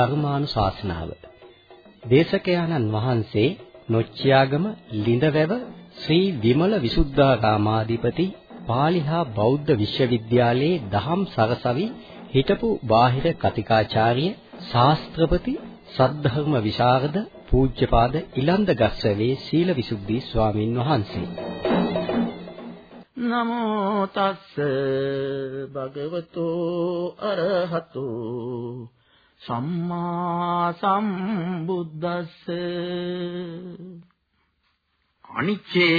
ධර්මානුශාසනාව දේශකයාණන් වහන්සේ නොච්චියාගම ලිඳවැව ශ්‍රී විමල විසුද්ධාරාමාධිපති පාලි හා බෞද්ධ විශ්වවිද්‍යාලයේ දහම් සරසවි හිටපු බාහිර කතිකාචාර්ය ශාස්ත්‍රපති සද්ධර්ම විශාරද පූජ්‍යපාද ඉලන්ද ගස්සවේ සීලවිසුද්ධි ස්වාමින් වහන්සේ. නමෝ තස්ස භගවතෝ අරහතෝ සම්මා සම්බුද්දස්ස. අනිච්චේ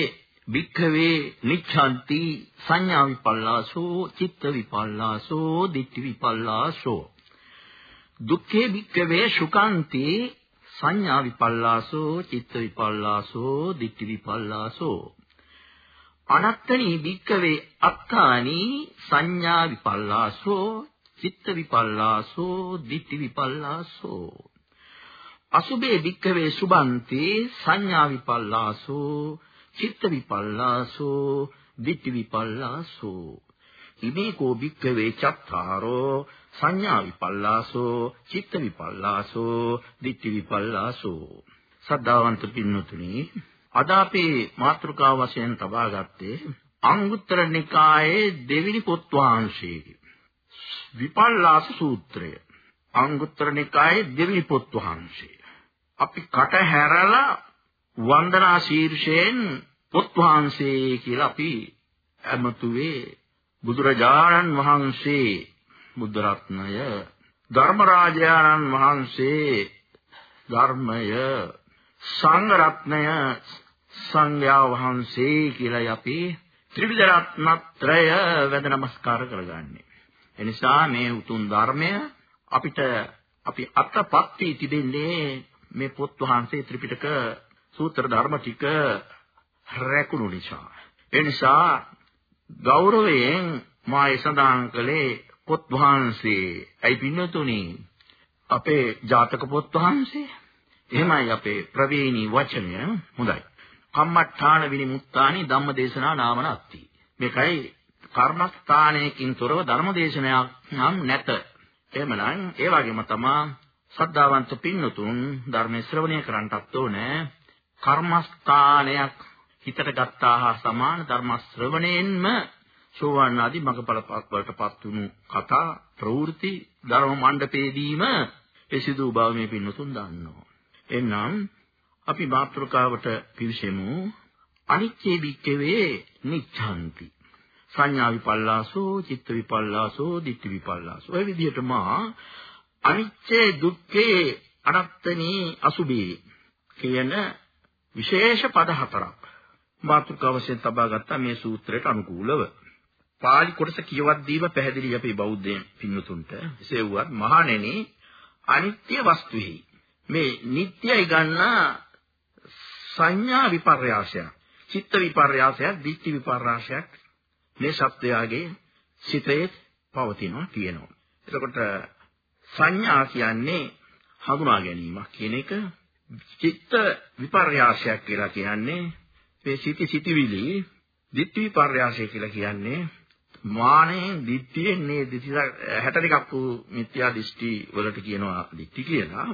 වික්ඛවේ නිච්ඡanti සංඥා විපල්ලාසෝ චිත්ත විපල්ලාසෝ දිට්ඨි විපල්ලාසෝ දුක්ඛේ වික්ඛවේ සුඛාන්ති සංඥා විපල්ලාසෝ චිත්ත විපල්ලාසෝ දිට්ඨි විපල්ලාසෝ අනත්තනි වික්ඛවේ අත්තානි සංඥා විපල්ලාසෝ චිත්ත විපල්ලාසෝ ditthi විපල්ලාසෝ. අසුබේ වික්කවේ සුබන්තේ සංඥා විපල්ලාසෝ චිත්ත විපල්ලාසෝ ditthi විපල්ලාසෝ. ඉමේකෝ වික්කවේ චත්තාරෝ සංඥා විපල්ලාසෝ චිත්ත විපල්ලාසෝ ditthi විපල්ලාසෝ. සද්ධාවන්ත පින්නතුනි අද අපේ මාතෘකාව වශයෙන් තබා ගත්තේ අංගුත්තර නිකායේ දෙවිනි පොත් වහන්සේගේ විපල්ලාස සූත්‍රය. අංගුත්තර නිකායේ දෙවි පොත් වහන්සේ. අපි කට හැරලා වන්දනා ශීර්ෂයෙන් පොත් වහන්සේ කියලා අපි ඇමතුවේ බුදුරජාණන් වහන්සේ බුද්ධ රත්නය ධර්මරාජාණන් වහන්සේ ධර්මය සංඝ රත්නය සංඝයා වහන්සේ කියලා අපි ත්‍රිවිධ රත්නත්‍රය වැඳ නමස්කාර කරගන්නේ. එනිසා මේ උතුම් ධර්මය අපිට අපි අත්පත් වී තිබෙන්නේ මේ පොත් වහන්සේ ත්‍රිපිටක සූත්‍ර ධර්ම ටික රැකුණු නිසා. ඒ නිසා ගෞරවයෙන් මා සඳහන් කළේ පොත් වහන්සේ. අයි පින්නතුනි අපේ ජාතක පොත් වහන්සේ. එහෙමයි අපේ ප්‍රවේණී වචනය හොඳයි. කම්මඨාන විනිමුත්තානි ධම්මදේශනා නාමනත්ති. මේකයි කර්මස්ථානයකින් තොරව ධර්මදේශනයක් නම් නැත. එහෙමනම් ඒ වගේම තමා සද්ධාවන්ත පින්නතුන් ධර්ම ශ්‍රවණය කරන්නටත් ඕනේ. කර්මස්ථානයක් හිතට ගත්තා හා සමාන ධර්ම ශ්‍රවණයෙන්ම සෝවාන් ආදී මඟපල වලටපත් වුණු කතා ප්‍රවෘත්ති ධර්ම මණ්ඩපේදීම එසිදු බව මේ පින්නතුන් දන්නවා. එනම් අපි මාත්‍රකාවට පිවිසෙමු අනිච්චේ බික්කවේ නිච්ඡanti සංඥා විපල්ලාසෝ, චිත්ත විපල්ලාසෝ, ditthi විපල්ලාසෝ. ඔය විදිහට මා අනිච්චේ දුක්ඛේ අනත්තනී අසුභී කියන විශේෂ පද හතරක් මාතෘකාව වශයෙන් තබා ගත්තා මේ සූත්‍රයට අනුකූලව. පාලි කොටස කියවද්දීම පැහැදිලි අපේ බෞද්ධයන් පින්නතුන්ට එසේ වුවත් මහණෙනි අනිත්‍ය වස්තුෙහි මේ නිට්ටයයි ගන්නා සංඥා විපර්යාසයක් චිත්ත විපර්යාසයක් දිට්ඨි විපර්යාසයක් මේ සත්වයාගේ සිතේ පවතිනවා කියනවා. එතකොට සංඥා කියන්නේ හඳුනා ගැනීමක් කියන එක චිත්ත විපර්යාසයක් කියලා කියන්නේ මේ සිටි සිටිවිලි ditthi විපර්යාසය කියලා කියන්නේ මානෙන් ditthියෙන් මේ 62ක් වූ මිත්‍යා දෘෂ්ටි වලට කියනවා ditthi කියලා.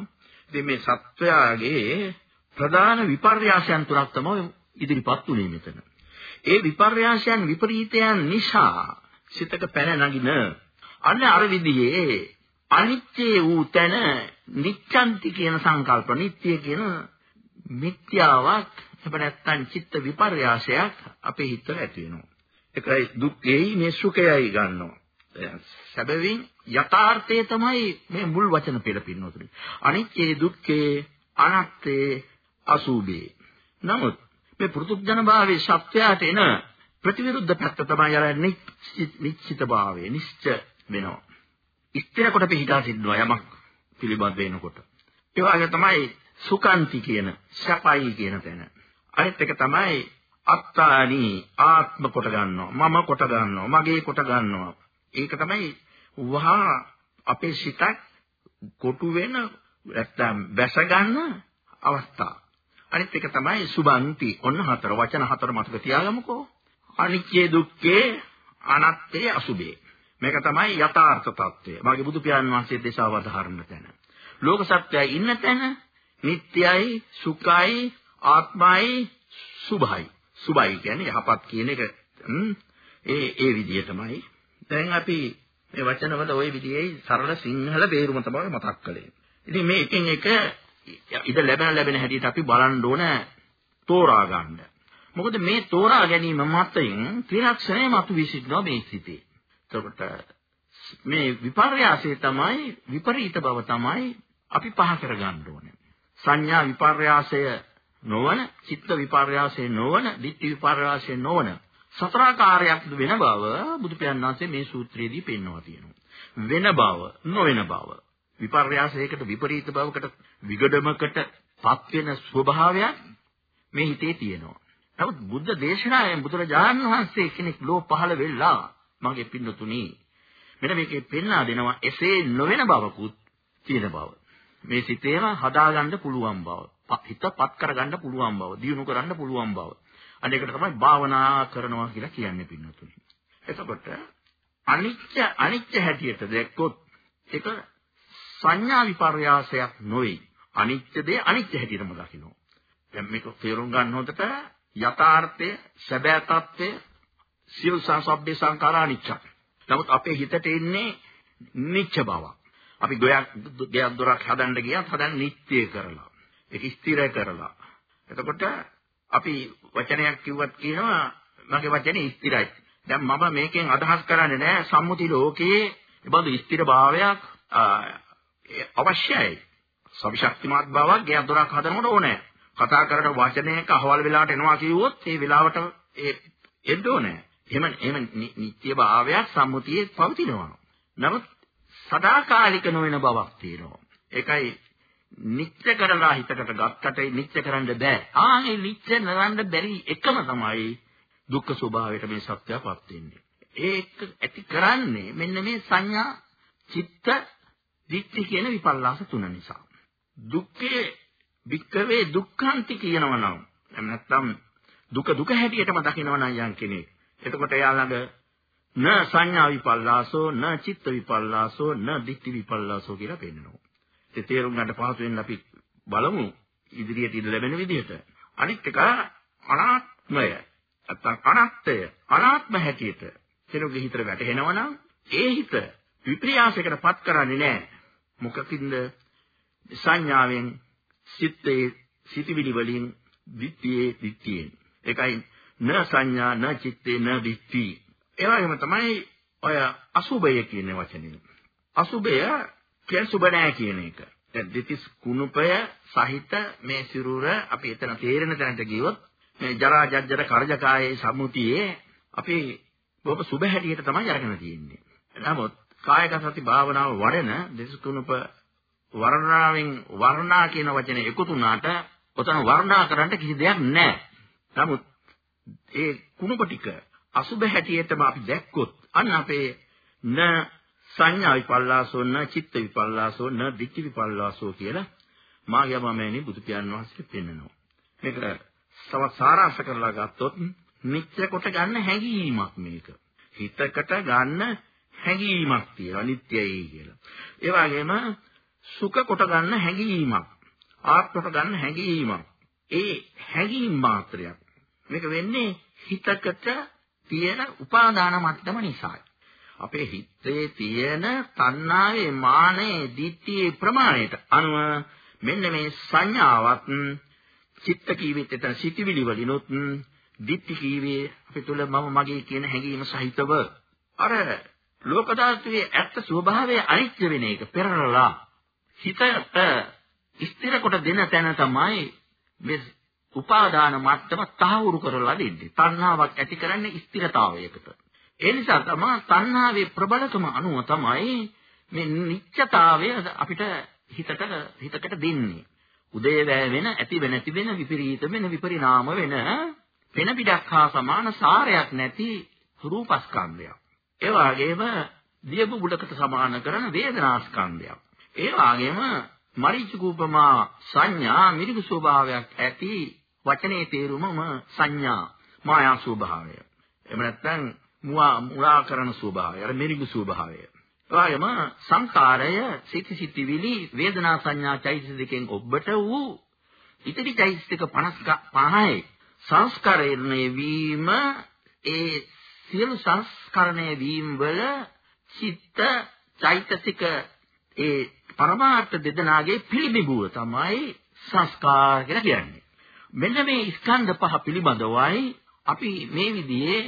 ඉතින් මේ සත්වයාගේ ප්‍රධාන විපර්යාසයන් තුනක් තමයි ඉදිරිපත් උනේ මෙතන. ඒ විපර්යාසයන් විපරීතයන් නිසා සිතක පැන නගින අන්න අර විදිහේ අනිත්‍ය වූ තැන නිච්ඡන්ති කියන සංකල්ප නිට්ටය කියන මිත්‍යාවක් එහෙම නැත්නම් චිත්ත විපර්යාසයක් අපේ හිතට ඇති වෙනවා. ඒකයි දුක්ඛේයි මේ සුඛයයි ගන්නවා. සැබවින් යථාර්ථය තමයි මේ මුල් වචන පෙළ පින්නතුනි. අනිත්‍ය දුක්ඛේ අනාත්මේ අසුභේ. නමුත් මේ පෘතුග්ජන භාවයේ සත්‍යයට එන ප්‍රතිවිරුද්ධ පැත්ත තමයි අර නිශ්චිත භාවය නිශ්ච වෙනවා. ඉස්තර කොට පිටා සිද්ධවා යමක් පිළිබඳ වෙනකොට. ඒ වගේ තමයි සුකාන්ති කියන සපයි කියන තැන. අනිත් එක තමයි අත්තානි ආත්ම කොට ගන්නවා මම කොට ගන්නවා මගේ කොට ගන්නවා. ඒක තමයි වහා අපේ සිතක් කොටු වෙන නැත්තම් බැස ගන්න අවස්ථාව. අනිත් එක තමයි සුභන්ති. ඔන්න හතර වචන හතර මතක තියාගමුකෝ. අනිච්චේ දුක්ඛේ අනත්තේ අසුභේ. මේක තමයි යථාර්ථ తත්වය. මාගේ බුදු පියාණන් වහන්සේ දේශාව වදාහරන තැන. ලෝක සත්‍යය ඉන්න තැන නිට්ටයයි, සුඛයි, ආත්මයි, සුභයි. සුභයි කියන්නේ යහපත් කියන එක. ඒ ඒ විදිහටමයි. දැන් අපි මේ වචනවල ওই විදිහේ සරල සිංහල තේරුම තමයි මතක් කළේ. ඉතින් මේ එකින් එක ඉත ලැබෙන ලැබෙන හැටියට අපි බලන්න ඕන තෝරා ගන්න. මොකද මේ තෝරා ගැනීම මතයෙන් ත්‍රිලක්ෂණය මතු විසිටනවා මේ සිතේ. එතකොට මේ විපර්යාසය තමයි විපරීත බව තමයි අපි පහ කරගන්න ඕනේ. සංඥා විපර්යාසය නොවන, චිත්ත විපර්යාසය නොවන, ditthi විපර්යාසය නොවන සතරාකාරයක් වෙන බව බුදු පියාණන් වහන්සේ මේ සූත්‍රයේදී පෙන්වනවා තියෙනවා. වෙන බව, නොවන බව. විපර්යාසයකට විපරීත බවකට විගඩමකට පත් වෙන ස්වභාවයක් මේ හිතේ තියෙනවා. නමුත් බුද්ධ දේශනාවෙන් බුදුරජාණන් වහන්සේ කෙනෙක් ලෝ පහළ වෙලා මගේ පින්නතුණි මෙන්න මේකේ පෙන්වා දෙනවා එසේ නොවන බවකුත් තියෙන බව. මේ සිතේම හදාගන්න පුළුවන් බව. හිතපත් කරගන්න පුළුවන් බව. දියුණු කරන්න පුළුවන් බව. අනේකට තමයි භාවනා කරනවා කියලා කියන්නේ පින්නතුනි. එතකොට අනිත්‍ය අනිත්‍ය හැටියට දැක්කොත් ඒක සංඥා විපර්යාසයක් නොවේ. අනිත්‍ය දේ අනිත්‍ය හැටියටම දකින්න. දැන් මේක තේරුම් ගන්න හොඳට යථාර්ථය, සැබෑ తත්වය, සියලු සංසබ්බේ සංඛාරා අනිච්ච. නමුත් අපේ හිතට එන්නේ නිච්ච බවක්. අපි ගොයක් ගයක් දොරක් හදන්න ගියත් හදන්න නිත්‍ය කරලා. ඒක ස්ථිර කරලා. එතකොට අපි වචනයක් කිව්වත් කියනවා මගේ වචනේ ස්ථිරයි. දැන් මම මේකෙන් අදහස් කරන්නේ නැහැ සම්මුති ලෝකයේ බඳු ස්ථිර භාවයක් අවශ්‍යයි. සවිශක්තිමත් බවක් ගයක් දොරක් හදනකොට ඕනේ. කතා කරන වචනයක අහවල් වෙලාවට එනවා කිව්වොත් ඒ වෙලාවට ඒ එන්න ඕනේ. එහෙම එහෙම නිත්‍ය භාවයක් සම්මුතියේ පවතිනවා. නමුත් සදාකාලික නොවන බවක් තියෙනවා. ඒකයි නිත්‍ය කරලා හිතකට ගත්තට නිත්‍ය කරන්න බෑ. ආන්නේ නිත්‍ය නරන්න බැරි එකම තමයි දුක්ඛ ස්වභාවයට මේ සත්‍යයපත් වෙන්නේ. ඒක ඇති කරන්නේ මෙන්න මේ සංඥා, චිත්ත, දික්ටි කියන විපල්ලාස තුන නිසා. දුක්ඛේ වික්කවේ දුක්ඛාන්ති කියනවා නම් එහෙම නැත්නම් දුක දුක හැටියටම දකිනවා නම් යම් කෙනෙක්. එතකොට එයා ළඟ න සංඥා විපල්ලාසෝ න චිත්ත විපල්ලාසෝ න දික්ටි විපල්ලාසෝ කියලා පෙන්නනවා. ඒ තේරුම් ගන්න පහසු වෙන අපි බලමු ඉදිරියට ඉඳ ලැබෙන විදිහට. අනිත් එක අනාත්මය නැත්නම් අනාත්මය අනාත්ම හැටියට කෙනෙකුගේ හිතට වැටහෙනවා නම් ඒ හිත විප්‍රියාසයකට පත් කරන්නේ නැහැ. මොකකින්ද සංඥාවෙන් සිත්තේ සිටිවිලි වලින් දිට්ඨියේ දිට්ඨියෙන්. ඒකයි න සංඥා න චිත්තේ න දිට්ඨි. ඒ වගේම තමයි ඔය අසුබය කියන වචනේ. අසුබය කියන්නේ සුබ නැහැ කියන එක. දැන් දෙතිස් කුණුපය සහිත මේ සිරුර අපි එතන තේරෙන තැනට ගියොත් මේ ජරා ජජ්ජර කරජකායේ සම්මුතියේ අපි බොහොම සුබ හැටියට තමයි අරගෙන තියෙන්නේ. නමුත් කායක සති භාවනාව වඩන දෙතිස් කුණුප වර්ණාවෙන් වර්ණා කියන වචනේ එකතු වුණාට ඔතන වර්ණා කරන්න කිසි දෙයක් නැහැ. නමුත් ඒ කුණුප ටික අසුබ හැටියටම අපි දැක්කොත් අන්න අපේ න සංඥා විපල්ලාසෝ න චිත්ත විපල්ලාසෝ න දික්ඛ විපල්ලාසෝ කියලා මාගේ මමෙනි බුදු පියාණන් වහන්සේ පෙන්නනවා. මේක තව සාරාංශ කරලා ගත්තොත් නිත්‍ය කොට ගන්න හැඟීමක් මේක. හිතකට ගන්න හැඟීමක් තියෙනවා නිත්‍යයි කියලා. ඒ වගේම සුඛ කොට ගන්න හැඟීමක්. ආත්ම කොට ගන්න හැඟීමක්. ඒ හැඟීම් මාත්‍රයක්. මේක වෙන්නේ හිතකට තියෙන උපාදාන මට්ටම නිසායි. අපේ හිතේ තියෙන තණ්හාවේ මානේ දිට්ඨියේ ප්‍රමාණයට අනුව මෙන්න මේ සංඥාවත් චිත්ත කීවෙත් එතන සිටිවිලි වලිනුත් දිට්ඨි කීවේ අපි තුල මම මගේ කියන හැඟීම සහිතව අර ලෝක ධාතුවේ ඇත්ත ස්වභාවය අනිත්‍ය වෙන එක පෙරලලා හිතට ස්ථිර කොට දෙන තැන තමයි මේ උපාදාන මට්ටම තහවුරු කරලා දෙන්නේ. තණ්හාවක් ඇති කරන්නේ ස්ථිරතාවයකට. ඒ නිසා තමයි තණ්හාවේ ප්‍රබලකම අනුව තමයි මේ නිත්‍යතාවය අපිට හිතට හිතකට දෙන්නේ. උදේ වැය වෙන ඇති වෙන නැති වෙන විපරීත වෙන විපරිණාම වෙන වෙන පිටක් හා සමාන සාරයක් නැති රූපස්කන්ධයක්. ඒ වගේම දියබු බුඩකට සමාන කරන වේදනාස්කන්ධයක්. ඒ වගේම මරිචුකූපමා සංඥා මිරිගු ස්වභාවයක් ඇති වචනේ තේරුමම සංඥා මායා ස්වභාවය. එහෙම නැත්නම් මුවා මුලා කරන ස්වභාවය, අර මිරිගු ස්වභාවය. එවාගෙම සංකාරය සිත සිතිවිලි වේදනා සංඥා චෛතසිකයෙන් ඔබට වූ ඉතිරි චෛතසික 55යි සංස්කරණය වීම ඒ සියලු සංස්කරණය වීම වල චිත්ත චෛතසික ඒ පරමාර්ථ දෙදෙනාගේ පිළිබිඹුව තමයි සංස්කාර කියලා කියන්නේ. මෙන්න මේ ස්කන්ධ පහ පිළිබඳවයි අපි මේ විදිහේ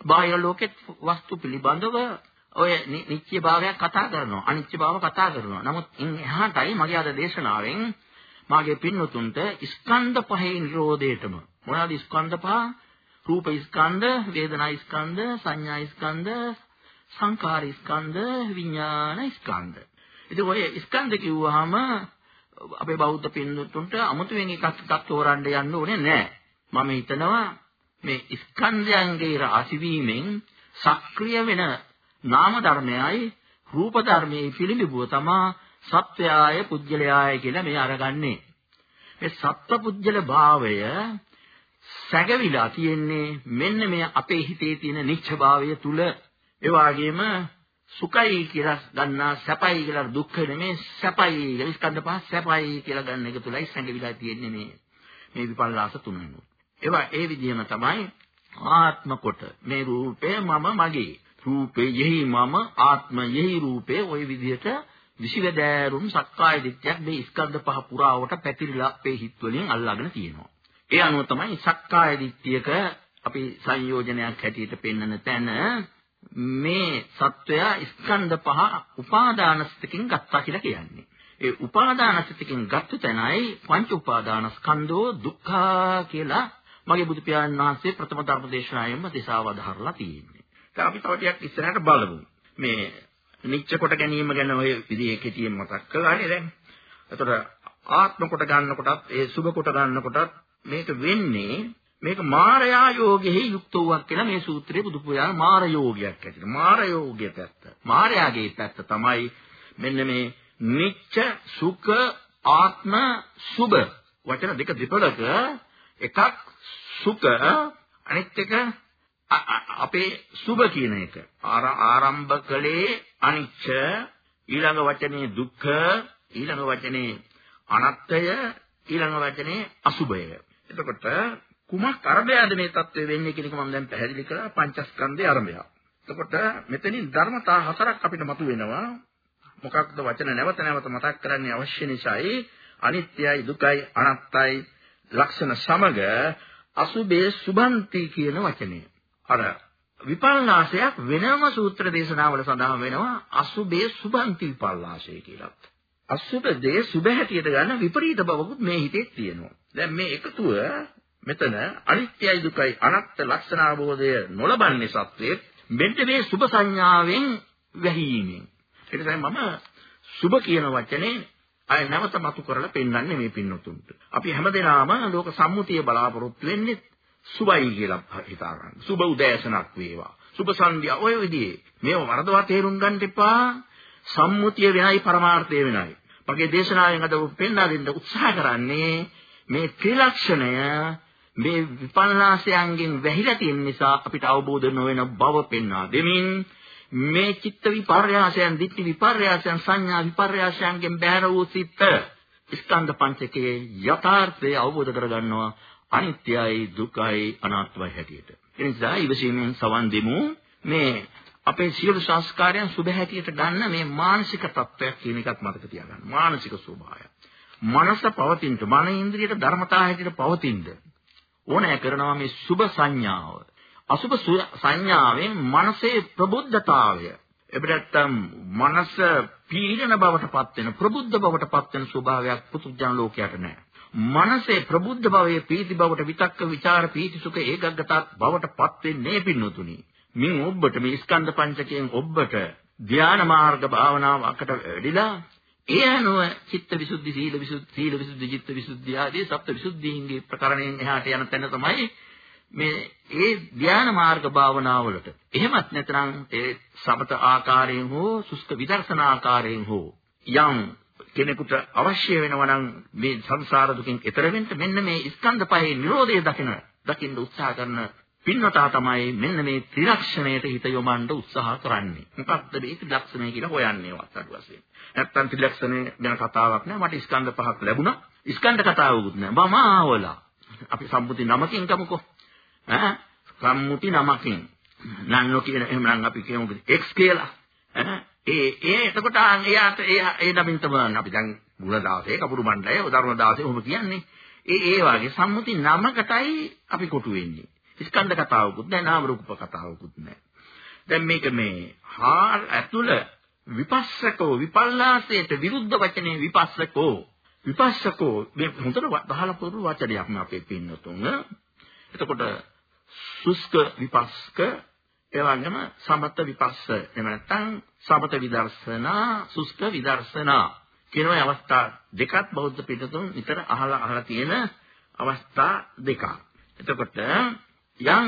බාහිර ලෝකෙත් වස්තු පිළිබඳව ඔය නිත්‍ය භාවයක් කතා කරනවා අනිත්‍ය භාව කතා කරනවා. නමුත් ඉන් එහාටයි මගේ අද දේශනාවෙන් මාගේ පින්නතුන්ට ස්කන්ධ පහේ නිරෝධයටම මොනවාද ස්කන්ධ පහ? රූප ස්කන්ධ, වේදනා ස්කන්ධ, සංඥා ස්කන්ධ, සංකාර ස්කන්ධ, විඥාන ස්කන්ධ. ඉතින් ඔය ස්කන්ධ කිව්වහම අපේ බෞද්ධ පින්නතුන්ට 아무තුවෙන් එකක් එකක් තෝරන්න යන්න ඕනේ නැහැ. මම හිතනවා මේ ස්කන්ධයන්ගේ රාශි වීමෙන් සක්‍රිය වෙන නාම ධර්මයයි රූප ධර්මයේ පිළිඹුව තමා සත්‍යය පුජ්‍යලයාය කියලා මේ අරගන්නේ. මේ සත්ව පුජ්‍යල භාවය සැඟවිලා තියෙන්නේ මෙන්න මේ අපේ හිතේ තියෙන නිච්ඡභාවය තුල. ඒ වගේම සුඛයි කියලා ගන්නා සැපයි කියලා දුක්ඛ නෙමේ සැපයි කියලා ස්කන්ධ පහ සැපයි කියලා ගන්න එක තුලයි සැඟවිලා තියෙන්නේ මේ මේ විපල්ලාස තුනම. ඒවා ඒ විදිහම තමයි ආත්ම කොට මේ රූපය මම මගේ රූපේ යෙහි මම ආත්මයෙහි රූපේ ওই විදිහට විසිවැදෑරුම් සක්කාය දිට්ඨියක් මේ ස්කන්ධ පහ පුරාවට පැතිරිලා අපේ හිත් වලින් අල්ලාගෙන තියෙනවා. ඒ අනුව තමයි සක්කාය දිට්ඨියක අපි සංයෝජනයක් හැටියට පෙන්වන තැන මේ සත්වයා ස්කන්ධ පහ උපාදානස්තකින් ගත්තා කියලා කියන්නේ. ඒ උපාදානස්තකින් ගත්ත තැනයි පංච උපාදානස්කන්ධෝ දුක්ඛා කියලා මගේ බුදු පියාණන් වහන්සේ ප්‍රථම ධර්ම දේශනාවෙම දේශාවදහරලා තියෙන්නේ. දැන් අපි තව ටිකක් ඉස්සරහට බලමු. මේ නිච්ච කොට ගැනීම ගැන ඔය විදිහේ කෙටියෙන් මතක් කළානේ දැන්. එතකොට ආත්ම කොට ගන්නකොටත් ඒ සුභ කොට ගන්නකොටත් මේක වෙන්නේ මේක මාරයා යෝගෙහි යුක්ත වූවක් කියලා මේ සූත්‍රයේ බුදු පුරා මාර යෝගයක් ඇතිද මාර යෝගය පැත්ත. මාරයාගේ පැත්ත තමයි මෙන්න මේ නිච්ච සුඛ ආත්ම සුභ වචන දෙක දෙපළක එකක් සුඛ අනිත් එක අපේ සුභ කියන එක. ආරම්භ කළේ අනිච්ච ඊළඟ වචනේ දුක්ඛ ඊළඟ වචනේ අනත්තය ඊළඟ වචනේ අසුභය. එතකොට කුමක් අරබයාද මේ தත්ත්වය වෙන්නේ කියන එක මම දැන් පැහැදිලි කළා පංචස්කන්ධයේ අරබය. එතකොට මෙතනින් ධර්මතා හතරක් අපිට මතුවෙනවා. මොකක්ද වචන නැවත නැවත මතක් කරන්නේ අවශ්‍ය නිසායි අනිත්‍යයි දුකයි අනාත්තයි ලක්ෂණ සමග අසුබේ සුභන්ති කියන වචනේ. අර විපල්ලාසයක් වෙනම සූත්‍ර දේශනාවල සඳහන් වෙනවා අසුබේ සුභන්ති විපල්ලාසය කියලා. අසුබ දේ සුබ හැටියට ගන්න විපරීත බවකුත් මේ හිතේ තියෙනවා. දැන් මේ එකතුව මෙතන අනිත්‍යයි දුකයි අනත්ත් ලක්ෂණ අවබෝධය නොලබන්නේ සත්‍යයේ මෙන්න මේ සුබ සංඥාවෙන් වැහිීමෙන්. ඒ නිසා මම සුබ කියන වචනේ අය නැවත මතු කරලා පෙන්වන්නේ මේ පින්නතුන්ට. අපි හැමදේනම ලෝක සම්මුතිය බලාපොරොත්තු වෙන්නේ සුබයි කියලා හිතා ගන්න. සුබ උදෑසනක් වේවා. සුබ සන්ධ්‍යා ඔය විදිහේ මේව වරදවා තේරුම් ගන්න එපා. සම්මුතිය වෙනයි පරමාර්ථය වෙනයි. මගේ දේශනාවෙන් අද පෙන්වා දෙන්න උත්සාහ කරන්නේ මේ ත්‍රිලක්ෂණය මේ විපල්ලාසයන්ගෙන් වැහිලා තියෙන නිසා අපිට අවබෝධ නොවන බව පෙන්වා දෙමින් මේ චිත්ත විපර්යාසයන්, ditthi විපර්යාසයන්, සංඥා විපර්යාසයන්ගෙන් බැහැර වූ සිත් ස්කන්ධ පංචකයේ යථාර්ථය අවබෝධ කරගන්නවා අනිත්‍යයි, දුකයි, අනාත්මයි හැටියට. ඒ නිසා ඉවසීමෙන් සවන් දෙමු මේ අපේ සියලු සංස්කාරයන් සුබ හැටියට ගන්න මේ මානසික තත්වයක් කියන එකත් මතක තියාගන්න. මානසික ස්වභාවය. මනස පවතින්න, මන ඉන්ද්‍රියට ධර්මතා හැටියට පවතින්න ඕනෑ කරනවා මේ සුබ සංඥාව. අසුබ සංඥාවෙන් මනසේ ප්‍රබුද්ධතාවය. එබැවින් මනස පීඩන බවට පත් වෙන ප්‍රබුද්ධ බවට පත් වෙන ස්වභාවයක් පුදුජන ලෝකයට නැහැ. මනසේ ප්‍රබුද්ධ භවයේ පීති බවට විතක්ක ਵਿਚාර පීති සුඛ ඒකග්ගතාවක් බවට පත් වෙන්නේ පින්නතුනි. මින් ඔබට මේ ස්කන්ධ පංචකයෙන් ඔබට ධානා මාර්ග භාවනාවකට වැඩිලා ඒ අනුව චිත්ත විසුද්ධි සීල විසුද්ධි සීල විසුද්ධි චිත්ත විසුද්ධි ආදී සප්ත විසුද්ධීන්ගේ ප්‍රකරණයෙන් එහාට යන තැන තමයි මේ ඒ ධානා මාර්ග භාවනාවලට එහෙමත් නැත්නම් ඒ සමත ආකාරයෙන් හෝ සුස්ක විදර්ශනා ආකාරයෙන් හෝ යම් කෙනෙකුට අවශ්‍ය වෙනවා නම් මේ සංසාර දුකින් එතර වෙන්න මෙන්න මේ ස්කන්ධ පහේ Nirodhe දකින දකින්න උත්සාහ කරන පින්වතා තමයි මෙන්න මේ ත්‍රිලක්ෂණයට හිත යොමන්න උත්සාහ කරන්නේ. මොකක්ද මේ ත්‍රිලක්ෂණය කියලා හොයන්නේ වත් අඩු වශයෙන්. නැත්තම් ත්‍රිලක්ෂණය ගැන කතාවක් නෑ. මට ස්කන්ධ පහක් ලැබුණා. ස්කන්ධ කතාවකුත් නෑ. මම ආවලා. අපි සම්මුති නමකින් කමුකෝ. ඈ සම්මුති නමකින්. නන්නෝ කියන එහෙම නම් අපි කියමු x කියලා. ඈ ඒ ඒ එතකොට එයාට ඒ ඒ නමින් තමයි අපි දැන් ගුණ 16 කපුරු මණ්ඩලය උදාහරණ 16 ඔහොම කියන්නේ. ඒ ඒ වගේ සම්මුති නමකටයි අපි කොටු වෙන්නේ. ස්කන්ධ කතාවකුත් නැහැ නාම රූප කතාවකුත් නැහැ. දැන් මේක මේ හා ඇතුළ විපස්සකෝ විපල්ලාසයට විරුද්ධ වචනේ විපස්සකෝ විපස්සකෝ මේ හොඳට බහලා පුරු වචනයක් මේ අපේ පින්නතුන්. එතකොට සුස්ක විපස්සක ඒ වගේම සමත විපස්ස එහෙම නැත්නම් සමත විදර්ශනා සුස්ක විදර්ශනා කියන අවස්ථා දෙකක් බෞද්ධ පිටතුන් විතර අහලා අහලා තියෙන අවස්ථා දෙකක්. එතකොට යම්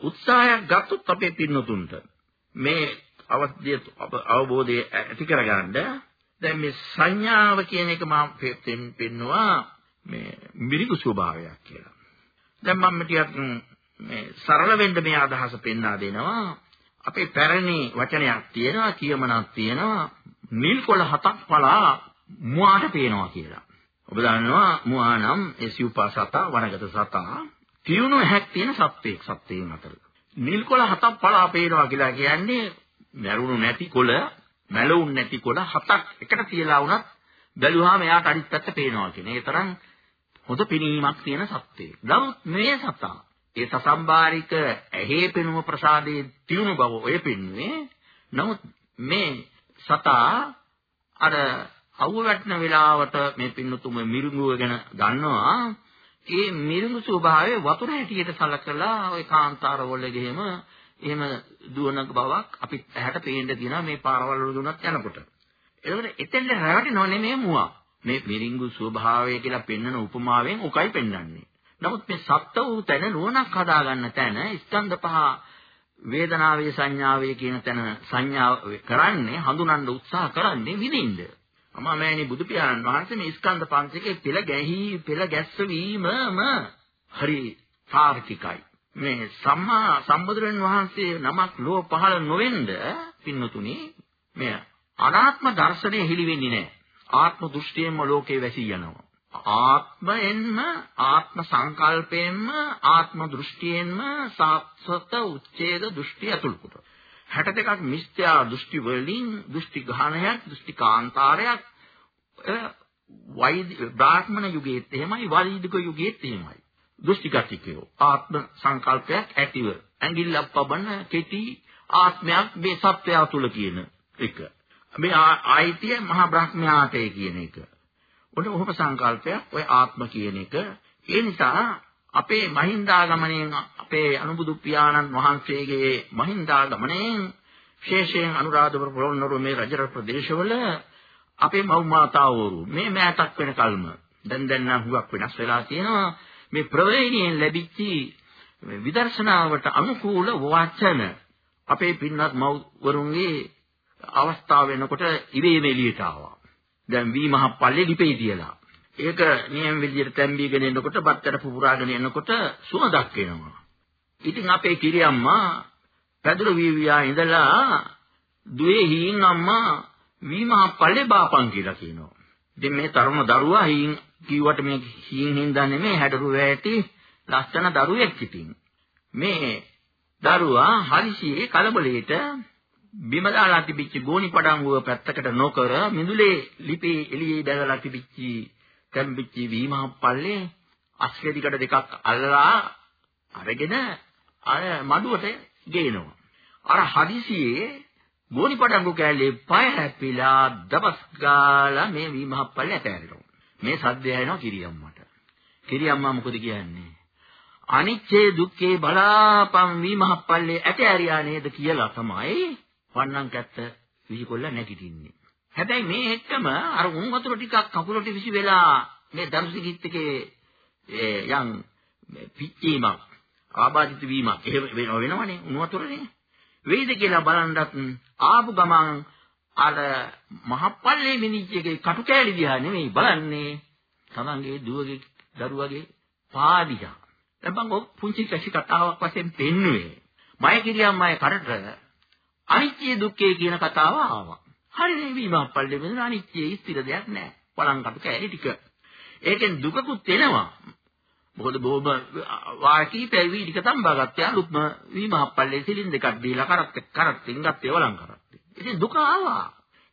උත්සාහයක් ගත්තොත් අපේ පින්නතුන්ට මේ අවස්ථිය අවබෝධය ඇති කරගන්න දැන් මේ සංඥාව කියන එක මම පෙන්නවා මේ මිරිඟු ස්වභාවයක් කියලා. දැන් මම ටිකක් මේ සරල වෙන්න මේ අදහස පෙන්වා දෙනවා. අපේ පැරණි වචනයක් තියෙනවා කියමනක් තියෙනවා නිල් කොළ හතක් පලා මුවාට පේනවා කියලා. ඔබ දන්නවා මුවා නම් ඒ සිව්පා සතා වනගත සතා තියුණු හැක් තියෙන සත්වයක් සත්වයන් අතර. නිල් කොළ හතක් පලා පේනවා කියලා කියන්නේ මැරුණු නැති කොළ, මැලවුන් නැති කොළ හතක් එකට තියලා වුණත් බැලුවාම එයාට අනිත් පැත්ත පේනවා කියන. ඒ තරම් හොඳ පෙනීමක් තියෙන සත්වයෙක්. නමුත් මේ සතා ඒ සසම්බාරික ඇහි පෙනුම ප්‍රසාදයේ තියුණු බව ඔය පෙන්න්නේ. නමුත් මේ සතා අර අවුව වැටෙන වෙලාවට මේ පින්නතුම මිරිඟුව ගැන ගන්නවා ඒ මිරිඟු ස්වභාවය වතුර හැටියට සලකලා ওই කාන්තාර වල ගෙහෙම එහෙම දුවන බවක් අපිත් ඇහැට පේන්න තියෙනවා මේ පාරවල් වල දුනත් යනකොට. ඒකට එතෙන්ද රැවටෙනව නෙමෙයි මුවා. මේ මිරිඟු ස්වභාවය කියලා පෙන්වන උපමාවෙන් උකයි පෙන්වන්නේ. නමුත් මේ සත්ත්ව වූ තැන නුවණක් හදාගන්න තැන ස්කන්ධ පහ වේදනාවේ සංඥාවේ කියන තැන සංඥා කරන්නේ හඳුනන්න උත්සාහ කරන්නේ විඳින්න. අමාමෑණි බුදු පියාණන් වහන්සේ මේ ස්කන්ධ පංචකයේ පෙළ ගැහි පෙළ ගැස්වීමම හරි තාර්කිකයි. මේ සම්මා සම්බුදුරන් වහන්සේ නමක් ලෝ පහළ නොවෙන්න පින්නතුනි මේ අනාත්ම දර්ශනය හිලි වෙන්නේ නැහැ. ආත්ම දෘෂ්ටියෙන්ම ලෝකේ වැසී යනවා. ආත්මයෙන්ම ආත්ම සංකල්පයෙන්ම ආත්ම දෘෂ්ටියෙන්ම සාත්සත උච්ඡේද දෘෂ්ටි අතුල් කොට 62ක් මිත්‍යා දෘෂ්ටි වලින් දෘෂ්ටි ගහණයක් දෘෂ්ටි කාන්තාරයක් වෛද්‍ය බ්‍රාහ්මණ යුගයේත් එහෙමයි වෛදික යුගයේත් එහෙමයි. දෘෂ්ටිගතිකයෝ ආත්ම සංකල්පයක් ඇතිව ඇඟිල්ලක් පබන කෙටි ආත්මයක් මේ සත්‍යය තුල කියන එක. මේ ආයිතිය මහා බ්‍රහ්මයාටේ කියන එක. ඔන්න ඔහොම සංකල්පයක් ඔය ආත්ම කියන එක. ඒ නිසා අපේ මහින්දාගමණයෙන් අපේ අනුබුදු පියාණන් වහන්සේගේ මහින්දාගමණයෙන් විශේෂයෙන් අනුරාධපුර පොළොන්නරුව මේ රජර ප්‍රදේශවල අපේ මව් මාතාවරු මේ මෑතක් වෙන කල්ම දැන් දැන් නම් හුඟක් වෙනස් වෙලා තියෙනවා මේ ප්‍රවේණියෙන් ලැබිච්ච විදර්ශනාවට අනුකූල වචන අපේ පින්වත් මව් වරුන්ගේ අවස්ථාව වෙනකොට ඉරේම එළියට ආවා දැන් වී මහ පල්ලේ ලිපේ තියලා. ඒක නියම විදියට තැම්බීගෙන එනකොට බත්තර පුපුරාගෙන එනකොට සුවඳක් එනවා. ඉතින් අපේ කිරියම්මා පැදුරු වීවියා ඉඳලා දුවේ හීන් අම්මා වී මහ පල්ලේ බාපන් කියලා කියනවා. ඉතින් මේ තරුණ දරුවා හීන් කිව්වට මේ හීන් හින්දා නෙමෙයි හැඩරු වැටි ලස්සන දරුවෙක් ඉතින්. මේ දරුවා හදිසියේ කලබලයට බිම දාලා තිබිච්ච ගෝණි පඩංගුව පැත්තකට නොකර මිදුලේ ලිපේ එළියේ දැගලා තිබිච්ච තැම්බිච්ච වීමහ පල්ලේ අස්කෙදිකට දෙකක් අල්ලලා අරගෙන අර මඩුවට ගේනවා. අර හදිසියේ ගෝණි පඩංගු කෑල්ලේ පය හැපිලා දබස් ගාලා මේ වීමහ පල්ලේ ඇතෑරෙනවා. මේ සද්දය එනවා කිරියම්මට. කිරියම්මා මොකද කියන්නේ? අනිච්චේ දුක්ඛේ බලාපම් වීමහ පල්ලේ ඇතෑරියා නේද කියලා තමයි වන්නම් කැත්ත විසිකොල්ල නැගිටින්නේ. හැබැයි මේ එක්කම අර උන් වතුර ටිකක් කකුලට විසි වෙලා මේ දරුසිකිත් එකේ යම් පිච්චීමක් ආබාධිත වීමක් එහෙම වෙනවනේ උන් වතුරනේ. වෙයිද කියලා බලන්නත් ආපු ගමන් අර මහප්පල්ලේ මිනිච්ච එකේ කටු කෑලි දිහා නෙමෙයි බලන්නේ තමන්ගේ දුවගේ දරුවගේ පාදිහා. දැන් මම පුංචි කැසි කතාවක් වශයෙන් පෙන්නුවේ. මය කිරියම් මය කරට අනිත්‍ය දුක්ඛය කියන කතාව ආවා. හරිනේ විමප්පල්ලේ වෙන අනිත්‍ය ස්ථිර දෙයක් නෑ. පලංකටු කෑලි ටික. ඒකෙන් දුකකුත් එනවා. මොකද බොහොම වාකී පැවි ටික තම්බාගත්තේ අලුත්ම විමහප්පල්ලේ සිලින් දෙකක් දීලා කරත් කරත්ින් ගත්තේ වලං කරත්තේ. ඉතින් දුක ආවා.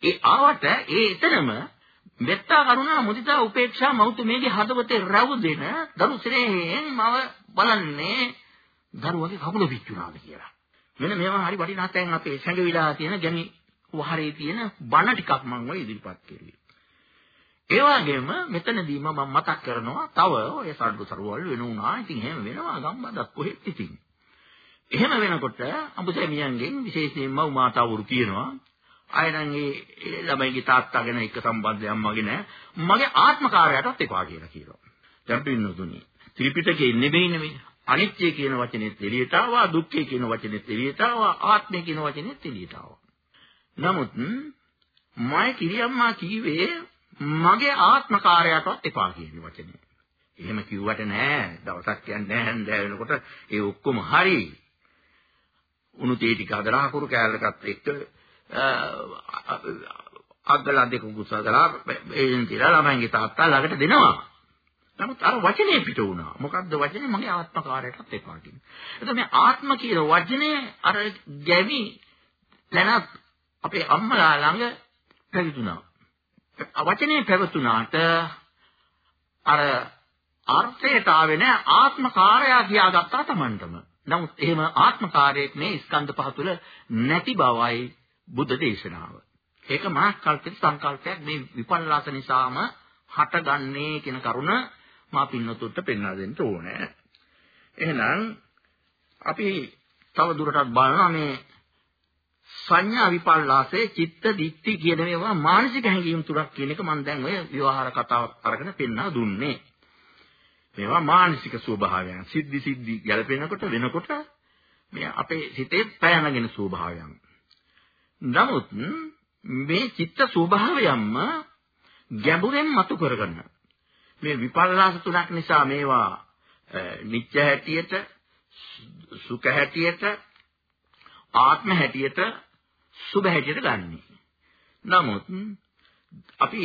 ඒ ආවට ඒ එතනම මෙත්තා කරුණා මුදිතා උපේක්ෂා මෞතුමේගේ හදවතේ රැවුදෙන දරු ස්නේහයෙන් මව බලන්නේ දරුවගේ කකුල පිච්චුනාද කියලා. මෙන්න මේවා හරි වටිනා තැන් අපේ සැඟවිලා තියෙන ගැමි වහරේ තියෙන බණ ටිකක් මම ඔය ඉදිරිපත් කෙරුවේ. ඒ වගේම මෙතනදී මම මතක් කරනවා තව ඔය සඩු සරුවල් වෙනුණා. ඉතින් එහෙම වෙනවා ගම්බදක් කොහෙත් ඉතින්. එහෙම වෙනකොට අඹසැමියන්ගෙන් විශේෂයෙන්ම උමාතාවරු කියනවා අයනම් ඒ ළමයිගේ තාත්තාගෙන එක සම්බන්ධයක් මගේ නෑ. මගේ ආත්මකාරයටත් එපා කියලා කියනවා. දැන් පින්නතුනි ත්‍රිපිටකේ නෙමෙයි නෙමෙයි. අනිත්‍ය කියන වචනේත් එළියට ආවා, දුක්ඛය කියන වචනේත් එළියට ආවා, ආත්මය කියන වචනේත් එළියට ආවා. නමුත් මම කිරියම්මා කීවේ මගේ ආත්මකාරයටවත් එපා කියන වචනේ. එහෙම කිව්වට නෑ. දවසක් කියන්නේ නෑ හන්දෑ වෙනකොට ඒ ඔක්කොම හරි. උණු තේ ටික හදලා අකුරු කෑල්ලකට එක්ක අග්ගලා දෙක කුසදලා එයින් තියලා ළමයින්ගේ තාත්තා ළඟට දෙනවා. නමුත් අර වචනේ පිට වුණා. මොකද්ද වචනේ මගේ ආත්මකාරයටත් එපා කියන්නේ. එතකොට මේ ආත්ම කියන වචනේ අර ගැවි දැනත් අපේ අම්මලා ළඟ පැවිතුණා. වචනේ පැවතුනාට අර අර්ථයට ආවේ නැහැ ආත්මකාරයා කියාගත්තා Tamanටම. නමුත් එහෙම ආත්මකාරයෙක් මේ ස්කන්ධ පහ තුල නැති බවයි බුද්ධ දේශනාව. ඒක මා කල්පිත සංකල්පයක් මේ විපල්ලාස නිසාම හටගන්නේ කියන කරුණ මා පින්නතුන්ට පෙන්වා දෙන්න ඕනේ. එහෙනම් අපි තව දුරටත් බලනවා මේ සංඥා විපල්ලාසයේ චිත්ත දික්ටි කියන මේවා මානසික හැඟීම් තුනක් කියන එක මම දැන් ඔය විවහාර කතාවක් අරගෙන පෙන්වා දුන්නේ. මේවා මානසික ස්වභාවයන්. සිද්ධි සිද්ධි ගැලපෙනකොට වෙනකොට මේ අපේ සිතේ පැනගෙන ස්වභාවයන්. නමුත් මේ චිත්ත ස්වභාවයන්ම ගැඹුරෙන් මතු කරගන්න. මේ විපල්ලාස තුනක් නිසා මේවා නිත්‍ය හැටියට සුඛ හැටියට ආත්ම හැටියට සුභ හැටියට ගන්නෙ. නමුත් අපි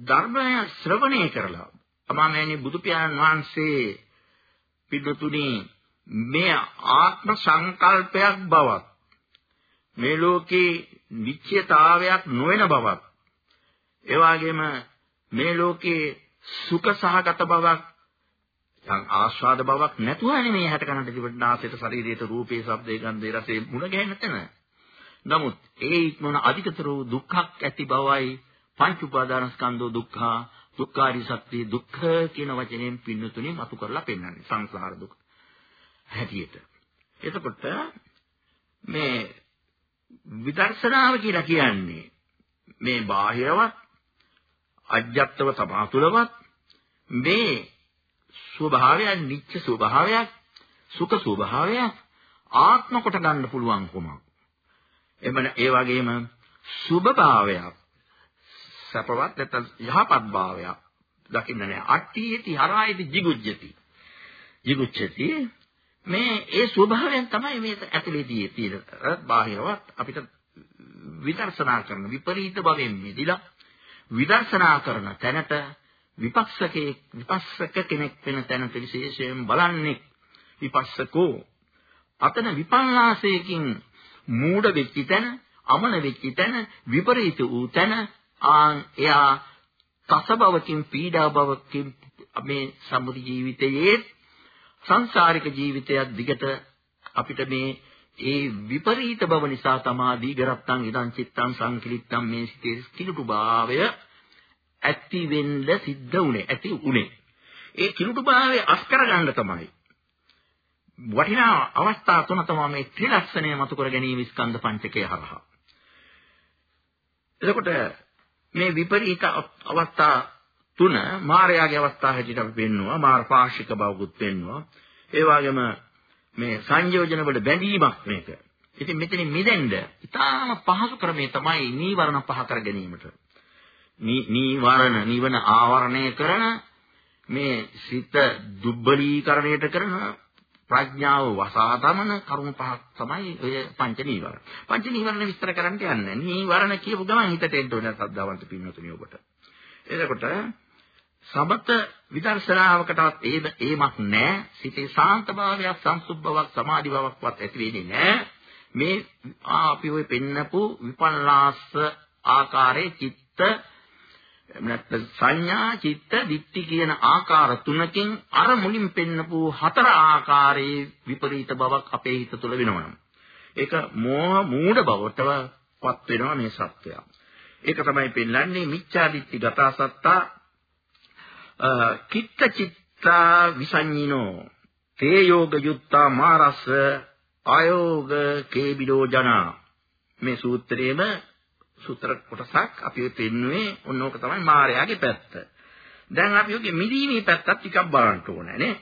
ධර්මය ශ්‍රවණය කරලා අමාමෑණි බුදු පියාණන් වහන්සේ පිටුතුනි මේ ආත්ම සංකල්පයක් බවත් මේ ලෝකේ නිත්‍යතාවයක් නොවන බවත් ඒ වගේම මේ ලෝකේ සුඛ සහගත බවක් ආස්වාද බවක් නැතුවනේ මේ හැට කනට දිවට නාසයට ශරීරයට රූපේ ශබ්දේ ගන්ධේ රසේ මුණ ගැහෙන්න තැන. නමුත් ඒ ඉක්මන අධිකතර වූ දුක්ඛක් ඇති බවයි පංච උපාදානස්කන්ධෝ දුක්ඛ දුක්ඛාරි සත්‍ය දුක්ඛ කියන වචනයෙන් පින්නතුනේ මතු කරලා පෙන්වන්නේ සංසාර දුක හැටියට. එතකොට මේ විදර්ශනාව කියලා කියන්නේ මේ බාහිරවත් අජ්ජත්ව සමාතුලවත් මේ ස්වභාවයක් නිත්‍ය ස්වභාවයක් සුඛ ස්වභාවයක් ආත්ම කොට ගන්න පුළුවන් කොමක්? එමන ඒ වගේම සුභ භාවයක් සපවත් නැත්නම් යහපත් භාවයක් දකින්න නෑ. අට්ඨියති හරායති jigucchati jigucchati මේ ඒ ස්වභාවයෙන් තමයි මේ ඇතුලේදී තියෙන බාහිරවත් අපිට විදර්ශනා කරන විපරීත භවෙන් මිදිලා විදර්ශනා කරන තැනට විපස්සකේ විපස්සක කෙනෙක් වෙන තැනට විශේෂයෙන් බලන්නේ විපස්සකෝ. අතන විපල්ලාසයකින් මූඩ වෙච්ච තැන අමන වෙච්ච තැන විපරීත වූ තැන ආන් එයා තසබවකින් පීඩා බවකින් මේ සම්මුති ජීවිතයේ සංසාරික ජීවිතයක් දිගට අපිට මේ ඒ විපරීත බව නිසා තමා දීගරත්තන් ඉදන් චිත්තං සංකලිත්තං මේ සිතේ කිලුටු භාවය ඇති වෙන්න සිද්ධ උනේ ඇති උනේ ඒ කිලුටු භාවය අස් කරගන්න තමයි. වටිනා අවස්ථා තුන තමයි මේ ත්‍රිලක්ෂණය මතු කර ගැනීම ස්කන්ධ පංචකය හරහා. එතකොට මේ විපරීත අවස්ථා තුන මායාවේ අවස්ථා හැටියට අපි පෙන්නවා මාර පාක්ෂික බවකුත් පෙන්නවා ඒ වගේම මේ සංයෝජන වල බැඳීමක් මේක. ඉතින් මෙතනින් මිදෙන්න ඉතාම පහසු ක්‍රමය තමයි නීවරණ පහ කර ගැනීමට. නීවරණ නිවන ආවරණය කරන මේ සිත දුබ්බලීකරණයට කරන ප්‍රඥාව වසා තමන කරුණු පහක් තමයි ඔය පංච නීවරණ. පංච නීවරණ විස්තර කරන්න යන්නේ. නීවරණ කියපු ගමන් හිතට එන්න ඕන සද්ධාවන්ත පින්නතුනි ඔබට. එතකොට සමත විදර්ශනාවකටවත් ඒ ඒමක් නැහැ. සිතේ ශාන්ත භාවයක්, සංසුබ් බවක්, සමාධි බවක්වත් ඇති වෙන්නේ නැහැ. මේ අපි ඔය පෙන්නපු විපල්ලාස ආකාරයේ චිත්ත නැත්නම් සංඥා චිත්ත දිට්ඨි කියන ආකාර තුනකින් අර මුලින් පෙන්නපු හතර ආකාරයේ විපරීත බවක් අපේ හිත තුළ වෙනවා. ඒක මෝහ මූඩ බවටපත් වෙනවා මේ සත්‍යය. ඒක තමයි පෙන්වන්නේ මිච්ඡා දිට්ඨි ගතා සත්තා කිත්ත චිත්තා විසඤ්ඤිනෝ තේ යෝග යුත්තා මාරස්ස ආයෝග කේබිලෝ ජනා මේ සූත්‍රයේම සූත්‍ර කොටසක් අපි පෙන්නුවේ ඔන්නෝක තමයි මායාවේ පැත්ත. දැන් අපි ඔගේ මිදීමේ පැත්තත් ටිකක් බලන්න ඕනේ නේ.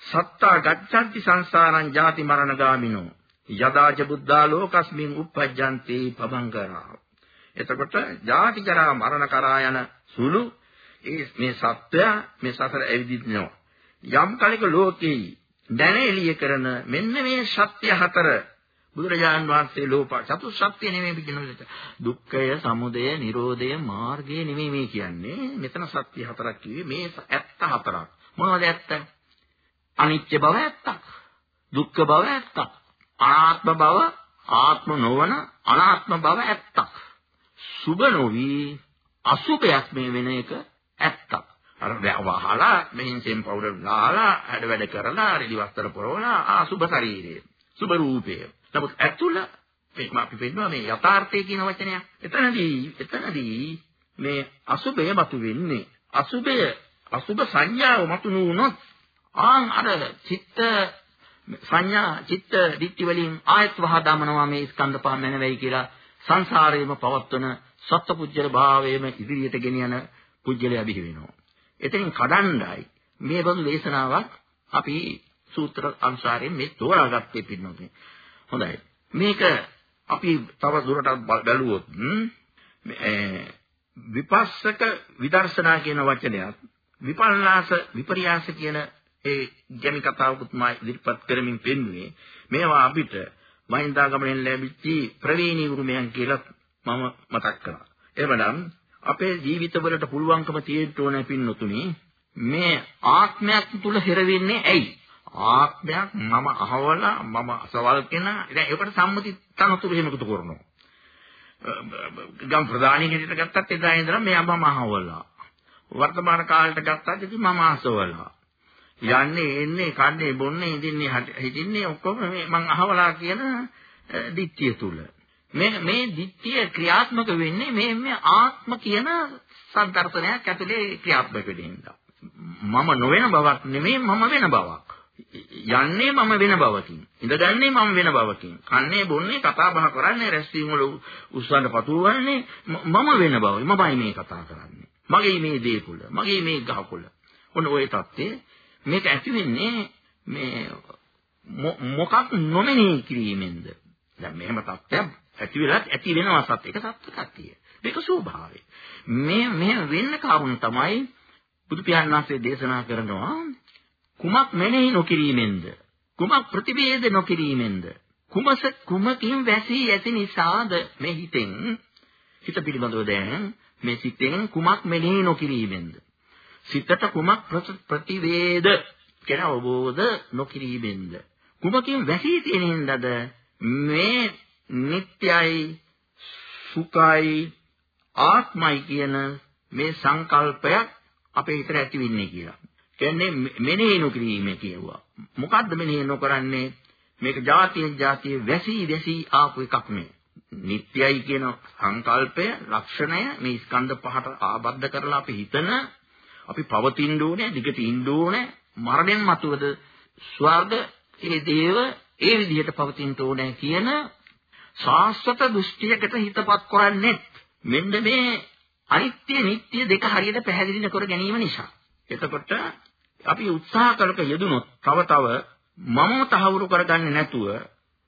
සත්තා ගච්ඡanti සංසාරං ජාති මරණ ගාමිනෝ යදාච බුද්ධා ලෝකස්මින් uppajjanti පබංගරා. එතකොට ජාති ජරා මරණ කරා යන සුළු ඒ මේ සත්‍ය මේ සසර ඇවිදිනවා. යම් කලක ලෝකේ දැන එළිය කරන මෙන්න මේ සත්‍ය හතර බුදුරජාන් වහන්සේ ලෝප චතුස්සත්‍ය නෙමෙයි පිටිනොලට දුක්ඛය සමුදය නිරෝධය මාර්ගය නෙමෙයි මේ කියන්නේ. මෙතන සත්‍ය හතරක් කිව්වේ මේ ඇත්ත හතරක්. මොනවද ඇත්ත? අනිත්‍ය බව ඇත්තක්. දුක්ඛ බව ඇත්තක්. අනාත්ම බව ආත්ම නොවන අනාත්ම බව ඇත්තක්. සුබ නොවි අසුභයක් මේ වෙන එක ඇත්තක්. අර වහලා මෙහින් සෙම් පවුඩර් දාලා හැඩ වැඩ කරලා රෙදි වස්ත්‍ර පොරවලා ආසුභ ශරීරය සුභ රූපය. නමුත් ඇතුළ මේක අපි පෙන්නනවා මේ යථාර්ථය කියන වචනය. එතනදී එතනදී මේ අසුබය මතු වෙන්නේ. අසුබය අසුබ සංඥාව මතු නුනොත් ආන් අර චිත්ත සංඥා චිත්ත දිට්ඨි වලින් ආයත් වහ දමනවා මේ ස්කන්ධ පහ නැනවයි කියලා සංසාරයේම පවත්වන සත්පුජ්‍යල භාවයේම ඉදිරියට ගෙනියන පුජ්‍යලයා බිහි වෙනවා. එතනින් කඩන්නයි මේ බඳු දේශනාවක් අපි සූත්‍ර අනුසාරයෙන් මේ තෝරාගත්තේ පින්නොත්. හොඳයි. මේක අපි තව දුරටත් බැලුවොත් විපස්සක විදර්ශනා කියන වචනයත් විපල්ලාස විපර්යාස කියන ඒ ගැමි කතාවකුත් මා ඉදිරිපත් කරමින් පෙන්වුවේ මේවා අපිට මහින්දාගමනෙන් ලැබිච්ච ප්‍රවීණී උරුමයන් කියලා මම මතක් කළා. එවනම් අපේ ජීවිතවලට පුළුවන්කම තියෙන්න ඕන පින්නතුනි මේ ආත්මයක් තුල හිර වෙන්නේ ඇයි? ආත්මයක් මම අහවලා මම අසවල් කෙනා දැන් ඒකට සම්මුති තනතුරු එහෙම එකතු කරනවා. ගම් ප්‍රධානී හැටියට ගත්තත් එදා ඉඳලා මෙයා මම අහවලා. වර්තමාන කාලයට ගත්තත් ඉතින් මම අසවලා. යන්නේ එන්නේ කන්නේ බොන්නේ ඉඳින්නේ හිටින්නේ ඔක්කොම මේ මං අහවලා කියන දිට්ඨිය තුල. මේ මේ දිට්ඨිය ක්‍රියාත්මක වෙන්නේ මේ මේ ආත්ම කියන සම්දර්ශනයක් ඇතුලේ ක්‍රියාත්මක වෙන්න. මම නොවන බවක් නෙමෙයි මම වෙන බවක්. යන්නේ මම වෙන බවකින්. ඉඳගන්නේ මම වෙන බවකින්. කන්නේ බොන්නේ කතා බහ කරන්නේ රැස්වීම වල උස්සන්න පතුරවන්නේ මම වෙන බවයි. මමයි මේ කතා කරන්නේ. මගේ මේ දේ කුල. මගේ මේ ගහ කුල. ඔන්න ওই தත්ත්වය මේක ඇති වෙන්නේ මේ මොකක් නොමෙනී කිරීමෙන්ද. දැන් මෙහෙම தත්ත්වයක් ඇති වෙලත් ඇති වෙනවා සත් එක සත්‍යකතිය. මේක ස්වභාවය. මේ මෙහෙම වෙන්න කාරණා තමයි බුදු පියාණන් වහන්සේ දේශනා කරනවා කුමක් මෙනෙහි නොකිරීමෙන්ද? කුමක් ප්‍රතිවේද නොකිරීමෙන්ද? කුමස කුමකින් වැසී ඇති නිසාද මේ හිතෙන්? හිත පිළිබඳව දැන් මේ සිතෙන් කුමක් මෙනෙහි නොකිරීමෙන්ද? සිතට කුමක් ප්‍රතිවේද කියන අවබෝධ නොකිරීමෙන්ද? කුමකින් වැසී තියෙනින්දද මේ නිට්යයි සුඛයි ආත්මයි කියන මේ සංකල්පයක් අපේ හිතට ඇති වෙන්නේ කියලා. කියන්නේ මෙනෙහි නොකිරීම කියුවා. මොකද්ද මෙනෙහි නොකරන්නේ? මේක જાතියෙන් જાතිය වැසී වැසී ආපු එකක් නේ. නිට්යයි කියන සංකල්පය, ලක්ෂණය මේ ස්කන්ධ පහට ආබද්ධ කරලා අපි හිතන අපි පවතින්න ඕනේ, දිගට ඉන්න ඕනේ, මරණයෙන් මතුවද ස්වර්ග ඒ දේව ඒ විදිහට පවතින්න ඕනේ කියන සාස්වත දෘෂ්ටියකට හිතපත් කරන්නේ මෙන්න මේ අනිත්‍ය නිට්ටය දෙක හරියට පැහැදිලි කර ගැනීම නිසා. එතකොට අපි උත්සාහ කළක යෙදුනොත් තව තව මම තහවුරු කරගන්නේ නැතුව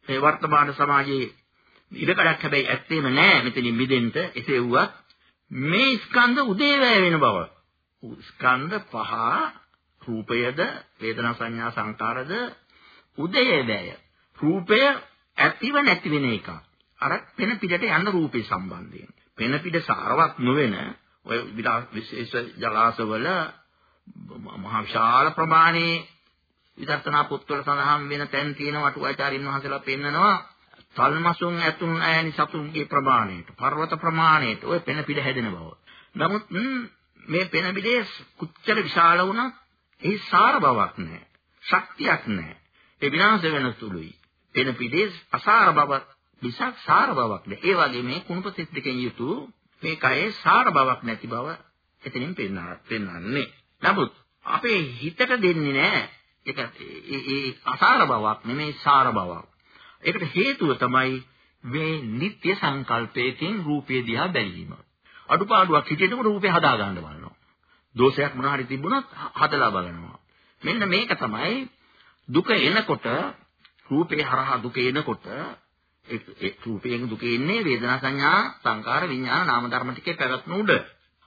මේ වර්තමාන සමාජයේ ඉඩකඩක් හැබැයි ඇත්තේම නෑ මෙතනින් මිදෙන්න එසේ වුවත් මේ ස්කන්ධ උදේවැය වෙන බව ස්කන්ධ පහ රූපයද වේදනා සංඥා සංකාරද උදේවැය. රූපය ඇතිව නැති වෙන එක. අර පෙන පිටට යන රූපේ සම්බන්ධයෙන්. පෙන පිට සාරවත් නොවන ඔය විශේෂ ජලාශවල මහා විශාල ප්‍රමාණයේ විදර්ශනා පොත්වල සඳහන් වෙන තැන් තියෙන වටුආචාරින් වහන්සේලා පෙන්නනවා තල්මසුන් ඇතුන් ඈනි සතුන්ගේ ප්‍රමාණයට පර්වත ප්‍රමාණයට ඔය පෙන පිට හැදෙන බව. නමුත් මේ පෙන පිටේ කුච්චර විශාල වුණත් ඒ සාර බවක් නැහැ. ශක්තියක් නැහැ. ඒ විනාශ වෙන තුරුයි. පෙන පිටේ අසාර බව විසක් සාර බවක් නැහැ. ඒ වගේ මේ කුණප සිත් දෙකෙන් යුතු මේ කයේ සාර බවක් නැති බව එතනින් පෙන්වන්නේ. නමුත් අපේ හිතට දෙන්නේ නැහැ. ඒක ඒ අසාර බවක් නෙමෙයි සාර බවක්. ඒකට හේතුව තමයි මේ නিত্য සංකල්පයෙන් රූපය දිහා බැලීම. අඩුපාඩුවක් හිතේටම රූපේ හදා ගන්න බලනවා. දෝෂයක් මොනවා හරි තිබුණොත් හදලා බලනවා. මෙන්න මේක තමයි දුක එනකොට රූපේ හරහා දුක එනකොට ඒ රූපයෙන් දුක එන්නේ වේදනා සංඥා සංකාර විඥාන නාම ධර්ම ටිකේ පැවැත්ම උඩ.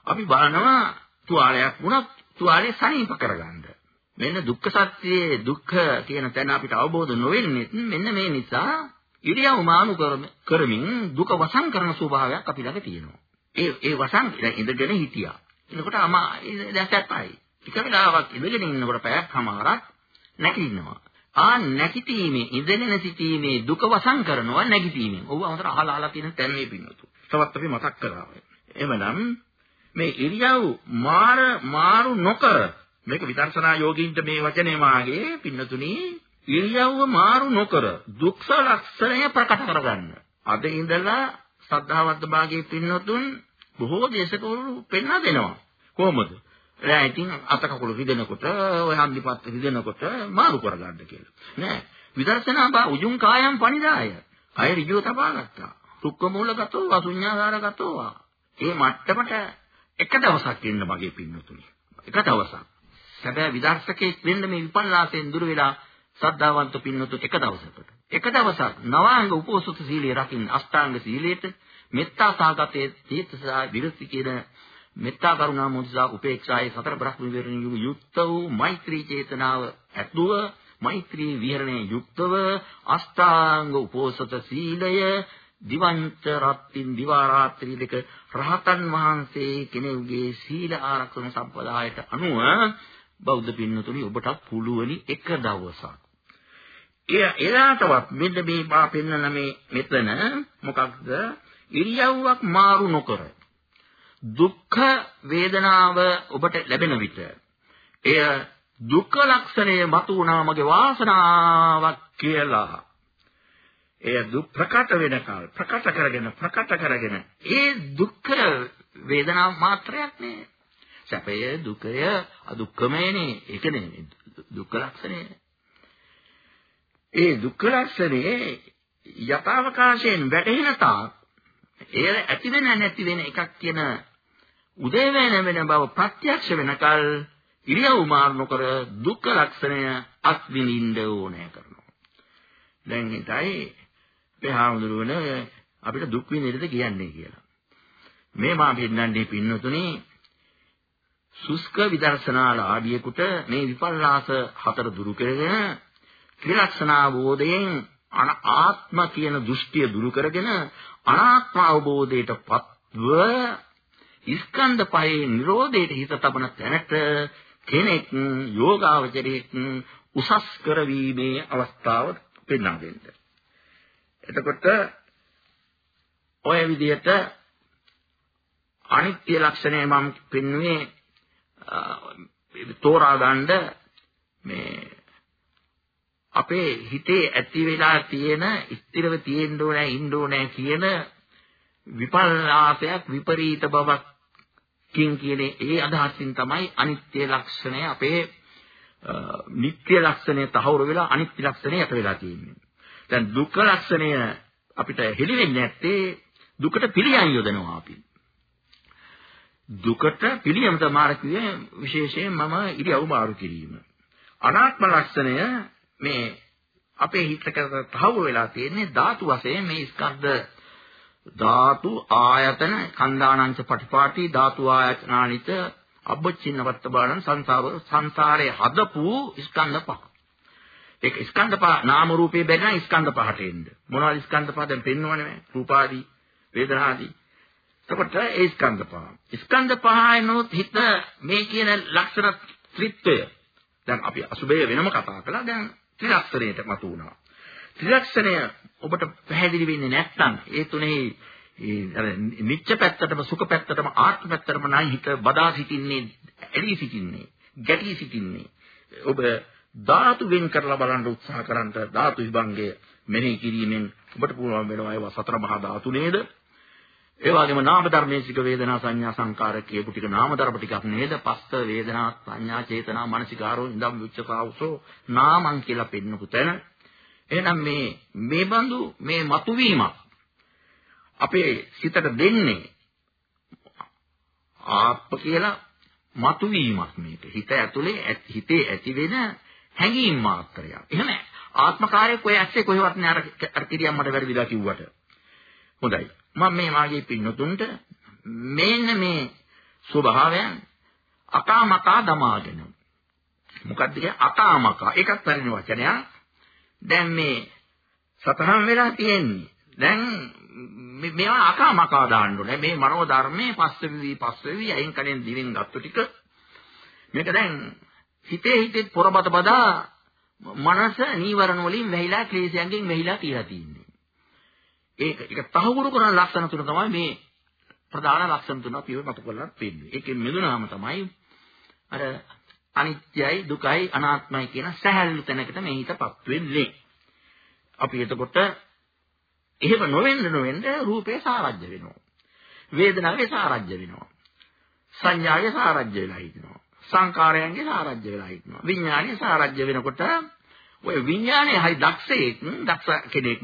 අපි බලනවා තුවාලයක් වුණත් තුවාලේ සනීප කරගන්න. මෙන්න දුක්ඛ සත්‍යයේ දුක්ඛ කියන තැන අපිට අවබෝධ නොවෙන්නේ මෙන්න මේ නිසා ඉරියව් මානු කරමින් දුක වසන් කරන ස්වභාවයක් අපි ළඟ තියෙනවා. ඒ ඒ වසන් ඉඳගෙන හිටියා. එනකොට අමා දැන් සැපයි. ටික වෙලාවක් ඉඳගෙන ඉන්නකොට පැයක් හමාරක් නැගිටිනවා. ආ නැගිටීමේ ඉඳගෙන සිටීමේ දුක වසන් කරනවා නැගිටීමෙන්. ඔව් අමතර අහලා අහලා තියෙන තැන මේ පින්නතු. තවත් අපි මතක් කරා. එමනම් මේ ඉරියව් මාර මාරු නොකර මේක විදර්ශනා යෝගීන්ට මේ වචනේ මාගේ පින්නතුනි ඉරියව්ව මාරු නොකර දුක්ඛ ලක්ෂණය ප්‍රකට කරගන්න. අද ඉඳලා සද්ධාවන්ත භාගයේ පින්නතුන් බොහෝ දේශකවරු පෙන්වා දෙනවා. කොහොමද? එයා ඉතින් අත කකුල රිදෙනකොට ඔය හන්දිපත් රිදෙනකොට මාරු කරගන්න කියලා. නෑ. විදර්ශනා බා උජුං කායම් පනිදාය. කය ඍජුව තබා ගත්තා. සුක්ඛ මූලගතෝ අසුඤ්ඤාකාරගතෝ. ඒ මට්ටමට එක දවසක් ඉන්න මගේ පින්නතුනි. එක දවසක්. සැබෑ විදර්ශකෙක් වෙන්න මේ විපල්ලාසයෙන් දුර වෙලා සද්ධාවන්ත පින්නතු එක දවසකට. එක දවසක් නවාංග උපෝසත සීලය රකින්න අෂ්ටාංග සීලයට මෙත්තා සාගතයේ තීර්ථසා විරති කියන මෙත්තා කරුණා මුදිතා උපේක්ෂායේ සතර බ්‍රහ්ම විවරණිය යුක්ත වූ මෛත්‍රී චේතනාව ඇතුව මෛත්‍රී විහරණයේ යුක්තව අෂ්ටාංග උපෝසත සීලය දිවංච රත්ත්‍ින් දිවා රාත්‍රී දෙක රහතන් වහන්සේ කෙනෙකුගේ සීල ආරක්ෂණ සම්පදායට අනුව බෞද්ධ පින්නතුනි ඔබට පුළුවනි එක දවසක්. එය එලාටවත් මෙන්න මේ මා පෙන්නන මේ මෙතන මොකක්ද? ඉරියව්වක් මාරු නොකර දුක්ඛ වේදනාව ඔබට ලැබෙන විට එය දුක්ඛ ලක්ෂණය මතු වුණා මගේ වාසනාවක් කියලා එය දුක් ප්‍රකට වෙනකල් ප්‍රකට කරගෙන ප්‍රකට කරගෙන ඒ දුක්ඛ වේදනාව මාත්‍රයක් නේ සැපය දුකය අදුක්කමයනේ ඒක නෙමෙයි දුක්ඛ ලක්ෂණය. ඒ දුක්ඛ ලක්ෂණේ යථාවකාශයෙන් වැටහෙන තාක් එය ඇති වෙන නැති වෙන එකක් කියන උදේ වෙන වෙන බව ප්‍රත්‍යක්ෂ වෙනකල් ඉරියව් මාරු නොකර දුක්ඛ ලක්ෂණය අත්විඳින්න ඕනෑ කරනවා. දැන් හිතයි පහාමුදුරුවන අපිට දුක් විඳින්නද කියන්නේ කියලා මේ මා පෙන්නන්නේ පින්නතුනේ සුස්ක විදර්ශනාලාභියෙකුට මේ විපල්ලාස හතර දුරු කරගෙන ත්‍රිලක්ෂණාවෝදයෙන් ආත්ම කියන දෘෂ්ටිය දුරු කරගෙන අනාත්ම අවබෝධයට පත්ව ස්කන්ධ පහේ Nirodheට හිත තබන තැනට කෙනෙක් යෝගාවචරයෙක් උසස් කරවීමේ අවස්ථාව පෙන්වා දෙන්න. එතකොට ඔය විදිහට අනිත්‍ය ලක්ෂණය මම පෙන්වුවේ තෝරා ගන්න මේ අපේ හිතේ ඇති වෙලා තියෙන ස්ථිරව තියෙන්න ඕනේ ඉන්න ඕනේ කියන විපල්ලාසයක් විපරීත බවක් කින් කියන ඒ අදහසින් තමයි අනිත්‍ය ලක්ෂණය අපේ නිත්‍ය ලක්ෂණය තහවුරු වෙලා අනිත්‍ය ලක්ෂණය යට වෙලා තියෙන්නේ. දැන් දුක්ඛ ලක්ෂණය අපිට හෙළි වෙන්නේ නැත්තේ දුකට පිළියම් යොදනවා අපි. දුකට පිළියම තමයි කියේ විශේෂයෙන් මම ඉරියව් මාරු කිරීම. අනාත්ම ලක්ෂණය මේ අපේ හිතකට තහවුරු වෙලා තියෙන්නේ ධාතු වශයෙන් මේ ස්කන්ධ ධාතු ආයතන කන්දානංච පටිපාටි ධාතු ආයතනානිත අබ්බචින්නවත්ත බාලන් සංසාර සංසාරේ හදපු ස්කන්ධ පහ. ඒක ස්කන්ධ පහ නාම රූපේ බැලන ස්කන්ධ පහට එන්න. මොනවද ස්කන්ධ පහ දැන් පෙන්වන්නේ රූපාදී වේදනාදී. එතකොට ඒ ස්කන්ධ පහ. ස්කන්ධ පහයිනොත් හිත මේ කියන ලක්ෂණ ත්‍රිත්වය. දැන් අපි අසුබය වෙනම කතා කළා. දැන් ත්‍රිලක්ෂණයට මතු වුණා. ත්‍රිලක්ෂණය ඔබට පැහැදිලි වෙන්නේ නැත්නම් ඒ තුනේ ඒ අර නිච්ච පැත්තටම සුඛ පැත්තටම ආත්ම පැත්තටම නයි හිත බදා සිටින්නේ ඇලී සිටින්නේ ගැටී සිටින්නේ ඔබ ධාතු වෙන් කරලා බලන්න උත්සාහ කරන්ට ධාතු විභංගය මෙනෙහි කිරීමෙන් ඔබට පුළුවන් වෙනවා ඒවා සතර මහා ධාතු නේද? ඒ වගේම නාම ධර්මේසික වේදනා සංඥා සංකාර කියපු ටික නාම ධර්ම ටිකක් නේද? පස්ස වේදනා සංඥා චේතනා මනසිකාරෝ ඉඳම් විච්ඡකාවසෝ නාමං කියලා පෙන්නපු තැන. එහෙනම් මේ මේ බඳු මේ මතුවීමක් අපේ සිතට දෙන්නේ ආත්ම කියලා මතුවීමක් මේක. හිත ඇතුලේ හිතේ ඇති වෙන හැඟීම් මාත්‍රයක්. එහෙම ආත්මකාරයක් ඔය ඇස්සේ කොහෙවත් නෑ අර අර කිරියම් මට වැරදිලා කිව්වට. හොඳයි. මම මේ මාගේ පින්නතුන්ට මේන්න මේ ස්වභාවයන් අකාමකා දමාගෙන. මොකක්ද කියන්නේ අකාමකා. ඒකත් පරිණ වචනයක්. දැන් මේ සතහන් වෙලා තියෙන්නේ. දැන් මේවා අකාමකා දාන්න ඕනේ. මේ මනෝ ධර්මයේ පස්සෙවි පස්සෙවි අයින් කලෙන් දිවෙන් ගත්තු ටික මේක දැන් හිතේ හිතේ පොරබත බදා මනස නීවරණ වලින් වැහිලා ක්ලේශයන්ගෙන් වැහිලා තියලා තියෙන්නේ. ඒක ඒක තහවුරු කරන ලක්ෂණ තුන තමයි මේ ප්‍රධාන ලක්ෂණ තුන අපි මත කරලා තියෙන්නේ. ඒකෙන් මෙදුනාම තමයි අර අනිත්‍යයි දුකයි අනාත්මයි කියන සැහැල්ලු තැනකට මේ හිතපත් වෙන්නේ. අපි එතකොට එහෙම නොවෙන්න නොවෙන්න රූපේ සාරජ්‍ය වෙනවා. වේදනාවේ සාරජ්‍ය වෙනවා. සංඥාවේ සාරජ්‍ය වෙලා හිටිනවා. සංකාරයන්ගේ සාරජ්‍ය වෙලා හිටිනවා. විඥානයේ සාරජ්‍ය වෙනකොට ඔය විඥානයේ හරි දක්ෂයෙක් දක්ෂ කෙනෙක්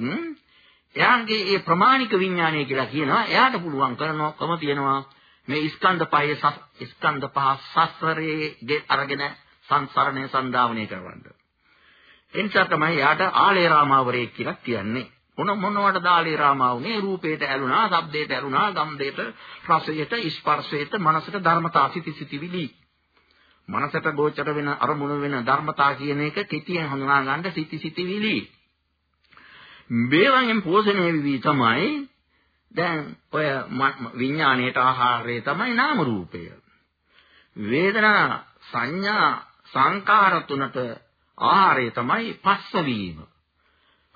එයාගේ ඒ ප්‍රමාණික විඥානය කියලා කියනවා. එයාට පුළුවන් කරනකම තියෙනවා මේ ස්කන්ධ පහේ ස්කන්ධ පහ සසරේ අරගෙන සංසරණය සන්දාවනය කරවන්න. එනිසා තමයි එයාට ආලේ රාමාවරේ කියලා කියන්නේ. මොන මොනවට දාලේ රාමා වුනේ රූපේට ඇලුනා, ශබ්දේට ඇලුනා, ගන්ධේට, රසයට, ස්පර්ශයට, මනසට ධර්මතා සිටි සිටිවිලි. මනසට ගෝචර වෙන අරමුණු වෙන ධර්මතා කියන එක කෙටියෙන් හඳුනා ගන්න සිටි සිටිවිලි. මේවෙන් පෝෂණය වෙවි තමයි දැන් ඔය විඥාණයට ආහාරය තමයි නාම රූපය. වේදනා සංඥා සංකාර තුනට ආහාරය තමයි පස්ස වීම.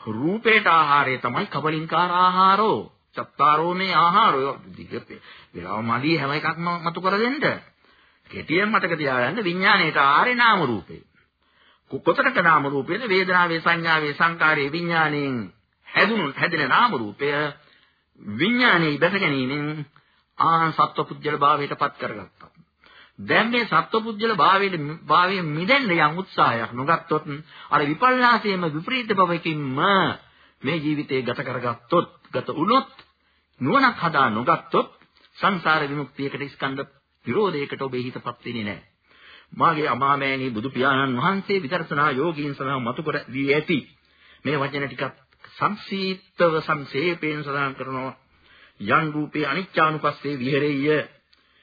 රූපේට ආහාරය තමයි කබලින්කාර ආහාරෝ. චත්තාරෝ මේ ආහාරෝ. දිගපේ. වෙලාව මදි හැම එකක්ම මතු කර දෙන්න. කෙටියෙන් මතක තියාගන්න විඥාණයට ආහාරේ නාම රූපේ. කොතනක නාම රූපේද වේදනාවේ සංඥාවේ සංකාරයේ විඥාණයෙන් හැදුණු හැදෙන නාම රූපය විඥානයේ බැස ගැනීමෙන් ආ සත්ව පුජ්‍යල භාවයට පත් කරගත්තා. දැන් මේ සත්පුද්ගල භාවයේ භාවයේ මිදෙන්න යම් උත්සාහයක් නොගත්තොත් අර විපල්ලාසයේම විපරීත භවකින්ම මේ ජීවිතේ ගත කරගත්තොත් ගත වුණොත් නුවණක් හදා නොගත්තොත් සංසාර විමුක්තියකට ස්කන්ධ විරෝධයකට ඔබේ හිතපත් වෙන්නේ නැහැ. මාගේ අමාමෑණී බුදු පියාණන් වහන්සේ විදර්ශනා යෝගීන් සඳහා මතු කර දී ඇති මේ වචන ටිකක් සංසීතව සංක්ෂේපයෙන් සඳහන් කරනවා. යන් රූපේ අනිච්චානුපස්සේ විහෙරෙය්‍ය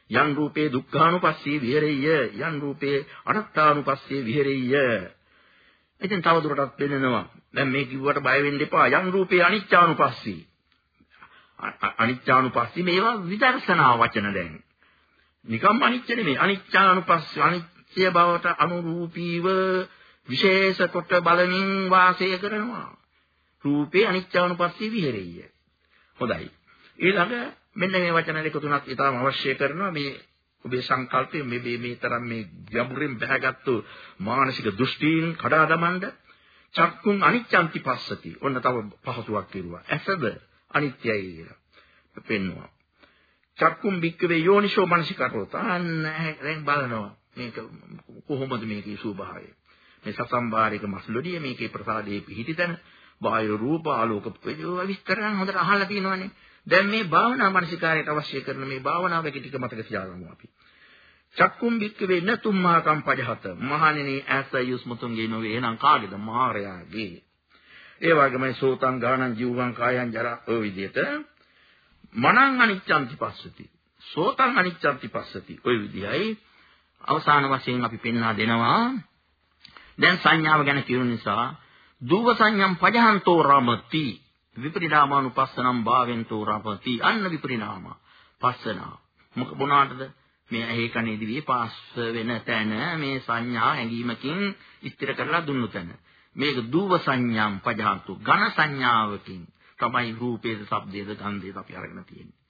යං රූපේ දුක්ඛානුපස්සී විහෙරෙය්‍ය යං රූපේ අනාත්තානුපස්සී විහෙරෙය්‍ය. ඉතින් තව දුරටත් පෙන්නනවා. දැන් මේ කිව්වට බය වෙන්න එපා. යං රූපේ අනිච්චානුපස්සී අනිච්චානුපස්සී මේවා විදර්ශනා වචන දැන්. නිකම් අනිච්ච නෙමෙයි අනිච්චානුපස්සී අනිත්‍ය බවට අනුරූපීව විශේෂ කොට බලමින් වාසය කරනවා රූපේ අනිච්චානුපස්සී විහෙරෙය්‍ය හොඳයි ඊළඟ මෙන්න මේ වචන දෙක තුනක් ඊටම අවශ්‍ය කරනවා මේ ඔබේ සංකල්පය මේ මේ මේ තරම් මේ ගැඹුරින් බහගත්තු මානසික දෘෂ්ටීන් කඩා දමන්න චක්කුන් අනිච්ඡන්ති පස්සති. ඔන්න තව පහසුවක් කිරුවා. ඇසද අනිත්‍යයි කියලා. පෙන්නවා. චක්කුම් බික්කවේ යෝනිසෝ මනසිකරොත් අන්න දැන් බලනවා. මේක කොහොමද මේකේ ස්වභාවය? මේ සසම්බාරික මස්ලොඩිය මේකේ ප්‍රසාදයේ පිහිටිතන බාහිර රූප ආලෝක විස්තරයන් හොඳට අහලා තියෙනවානේ. දැන් මේ භාවනා මානසිකාරයට අවශ්‍ය කරන මේ භාවනාව ටික මතක තියාගමු අපි. චක්කුම් බික්කවේ නතුම්මා කම්පජහත මහණෙනි ඇසයුස් මුතුන්ගේ නොවේ එහෙනම් කාගේද මාරයාගේ. ඒ වගේමයි සෝතං ගානං ජීවං කායං ජරා ඔය විදිහට මනං අනිච්ඡන්ති පස්සති. සෝතං අනිච්ඡන්ති පස්සති. ඔය විදිහයි අවසාන වශයෙන් අපි පෙන්වා දෙනවා. දැන් සංඥාව ගැන කියුන නිසා දුව සංඥම් පජහන්තෝ රමති. විපරිණාමානුපස්සනම් භාවෙන්තෝ රමති. අන්න විපරිණාම. පස්සනා. මොක මොනවාටද? මේ ඇහි කනේ දිවේ පාස් වෙන තැන මේ සංඥා හැඟීමකින් ස්ථිර කරලා දුන්නු තැන. මේක දුව සංඥම් පජහන්තු ඝන සංඥාවකින්. තමයි රූපේද ශබ්දේද ගන්ධේද අපි අරගෙන තියෙන්නේ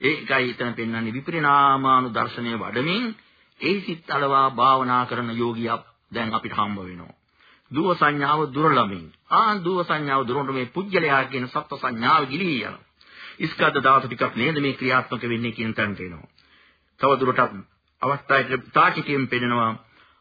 ඒකයි එතන පෙන්වන්නේ විපරිණාමානු දර්ශනය වඩමින් ඒ සිත් අලවා භාවනා කරන යෝගියා දැන් අපිට හම්බ වෙනවා. දුව සංඥාව දුර්ලභමින්. ආ දුව සංඥාව දුරොන්ට මේ පුජ්‍යලයා කියන සත්ව සංඥාව ගිලී යනවා. ඉස්කද්ද ධාතු ටිකක් නේද මේ ක්‍රියාත්මක වෙන්නේ කියන තැනට එනවා. තව දුරටත් අවස්ථාවේ තාචිකයෙන් පෙන්නනවා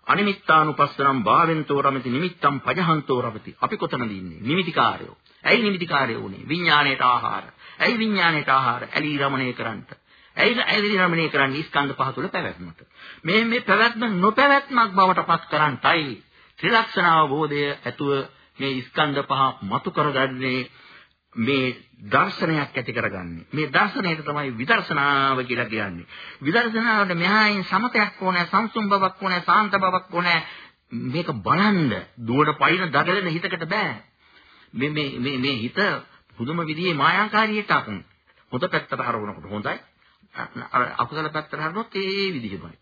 අනිමිත්තානුපස්සනම් භාවෙන්තෝ රමති නිමිත්තම් පජහන්තෝ රමති. අපි කොතනද ඉන්නේ? නිමිතිකාරයෝ. ඇයි නිමිතිකාරයෝ උනේ? විඥාණයට ආහාර. ඇයි විඥාණයට ආහාර? ඇලී රමණය කරන්නට. ඇයි ඇලී රමණය කරන්නේ ස්කන්ධ පහ තුල පැවැත්මට. මේ මේ පැවැත්ම නොපැවැත්මක් බවට පත් කරන්ටයි ත්‍රිලක්ෂණ අවබෝධය ඇතුව මේ ස්කන්ධ පහ මතු කරගන්නේ මේ දර්ශනයක් ඇති කරගන්නේ. මේ දර්ශනයට තමයි විදර්ශනාව කියලා කියන්නේ. විදර්ශනාවට මෙහායින් සමතයක් ඕනේ, සංසුම් බවක් ඕනේ, සාන්ත බවක් ඕනේ. මේක බලන්න දුවන පයින් දගලන හිතකට බෑ. මේ මේ මේ මේ හිත පුදුම විදිහේ මායාකාරීට අකුන්. හොඳ පැත්තට හරවනකොට හොඳයි. අකුසල පැත්තට හරවනොත් ඒ විදිහමයි.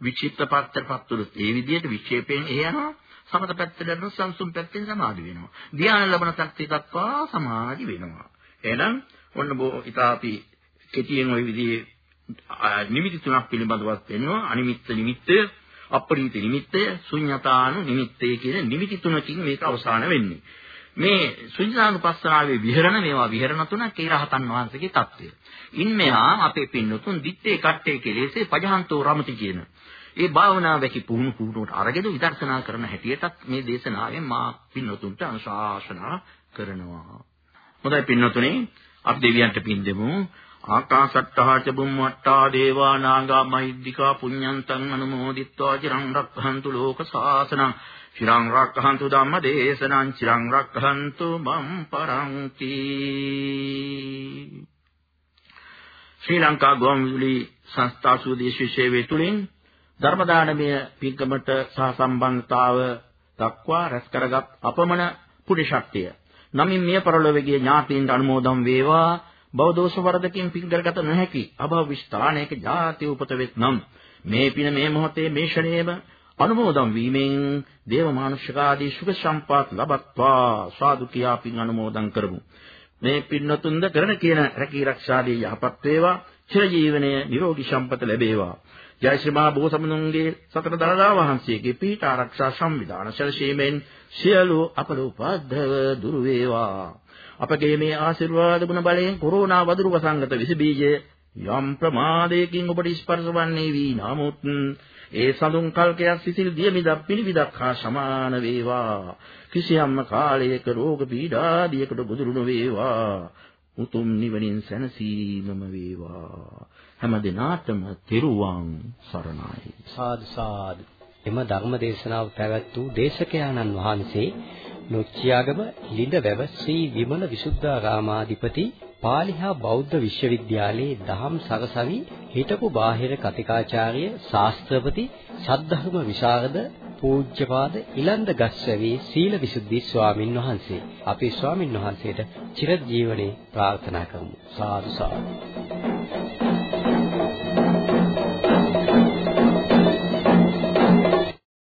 විචිත්ත පැත්තටපත් වුණොත් ඒ විදිහට වික්ෂේපයෙන් එහ යනවා. සමත පැත්තට යනොත් සංසුම් පැත්තෙන් සමාධි වෙනවා. ධ්‍යාන ලැබන තත්ත්වයට දක්වා සමාධි වෙනවා. එහෙනම් ඔන්න බෝ ඉතාපි කෙටියෙන් ওই විදිහේ නිමිති තුනක් පිළිබඳව පෙන්වනවා. අනිමිත්ත නිමිත්තය, අප්‍රීති නිමිත්තය, ශුන්‍යතානු නිමිත්තය කියන නිමිති තුනකින් මේක අවසාන වෙන්නේ. මේ සුඤ්ඤානුපස්සනාවේ විහෙරණ මේවා විහෙරණ තුනක් ඒ රහතන් වහන්සේගේ தත්වය. ඉන්මෙහා අපේ පින්නතුන් දිත්තේ කට්ටේ කෙලෙසේ පජහන්තෝ රමති කියන. ඒ භාවනා වැකි පුහුණු පුහුණුවට අරගෙන විදර්ශනා කරන හැටියටත් මේ දේශනාවෙන් මා පින්නතුන්ට අනුශාසනා කරනවා. හොඳයි පින්නතුනේ අපි දෙවියන්ට පින් දෙමු. ආකාසට්ටා ච බුම්මට්ටා දේවා නාග මහිද්దికා පුඤ්ඤන්තං අනුමෝදිත්වා චිරං රක්ඛන්තු ලෝක සාසනං චිරං රක්ඛන්තු ධම්ම දේශනං චිරං රක්ඛන්තු මම් පරන්ති ශ්‍රී ලංකා ගෝම්විදුලි සංස්ථා සුදේශී සේවය තුලින් ධර්ම දානමය පින්කමට සහ සම්බන්ධතාව දක්වා රැස් කරගත් අපමණ පුණ්‍ය ශක්තිය. නමින් මිය පරලොවේගේ ඥාතීන්ට අනුමෝදන් වේවා. බවදෝෂ වරදකින් පින් කරගත නොහැකි අභව ස්ථානයක ජාති උපත වෙත්නම් මේ පින මේ මොහොතේ මේ ෂණේම අනුමෝදන් වීමෙන් දේව මානුෂිකාදී සුඛ සම්පත් ලබත්වා සාදු කියා පින් අනුමෝදන් කරමු. මේ පින්නතුන්ද කරන කියන රැකී ආරක්ෂාදී යහපත් වේවා චිර ජීවනයේ නිරෝගී සම්පත ලැබේවා. ජය ශ්‍රී මහා බෝසතුන්ගේ සතර දළදා වහන්සේගේ පීඨ ආරක්ෂා සංවිධාන සැලසීමෙන් සියලු අපලෝපද්දව දුරු වේවා. අපගේ මේ ආශිර්වාද ගුණ බලයෙන් කොරෝනා වදුරු වසංගත විස බීජය යම් ප්‍රමාදයකින් ඔබට ස්පර්ශ වන්නේ වී නමුත් ඒ සඳුන් කල්කයක් සිසිල් දියමිදක් පිළිවිදක් හා සමාන වේවා. කිසියම්ම කාලයක රෝග පීඩාදියකට ගොදුරු නොවේවා උතුම් නිවනින් සැනසීමම වේවා. හැම දිනාටම තෙරුවන් සරණයි. සාදු සාදු. එම ධර්ම දේශනාව පැවැත් වූ දේශකයාණන් වහන්සේ නොච්චියාගම ලිඳවැව ශ්‍රී විමල විසුද්ධාරාමාධිපති පාලිහා බෞද්ධ විශ්වවිද්‍යාලයේ දහම් සරසවි හිටපු බාහිර කතිකාචාර්ය ශාස්ත්‍රපති සද්ධර්ම විශාරද පූජ්‍යපාද ඉලන්ද ගස්සවේ සීල විසුද්ධි ස්වාමින් වහන්සේ. අපේ ස්වාමින් වහන්සේට චිරජීවනයේ ප්‍රාර්ථනා කරමු. සාදු සාදු.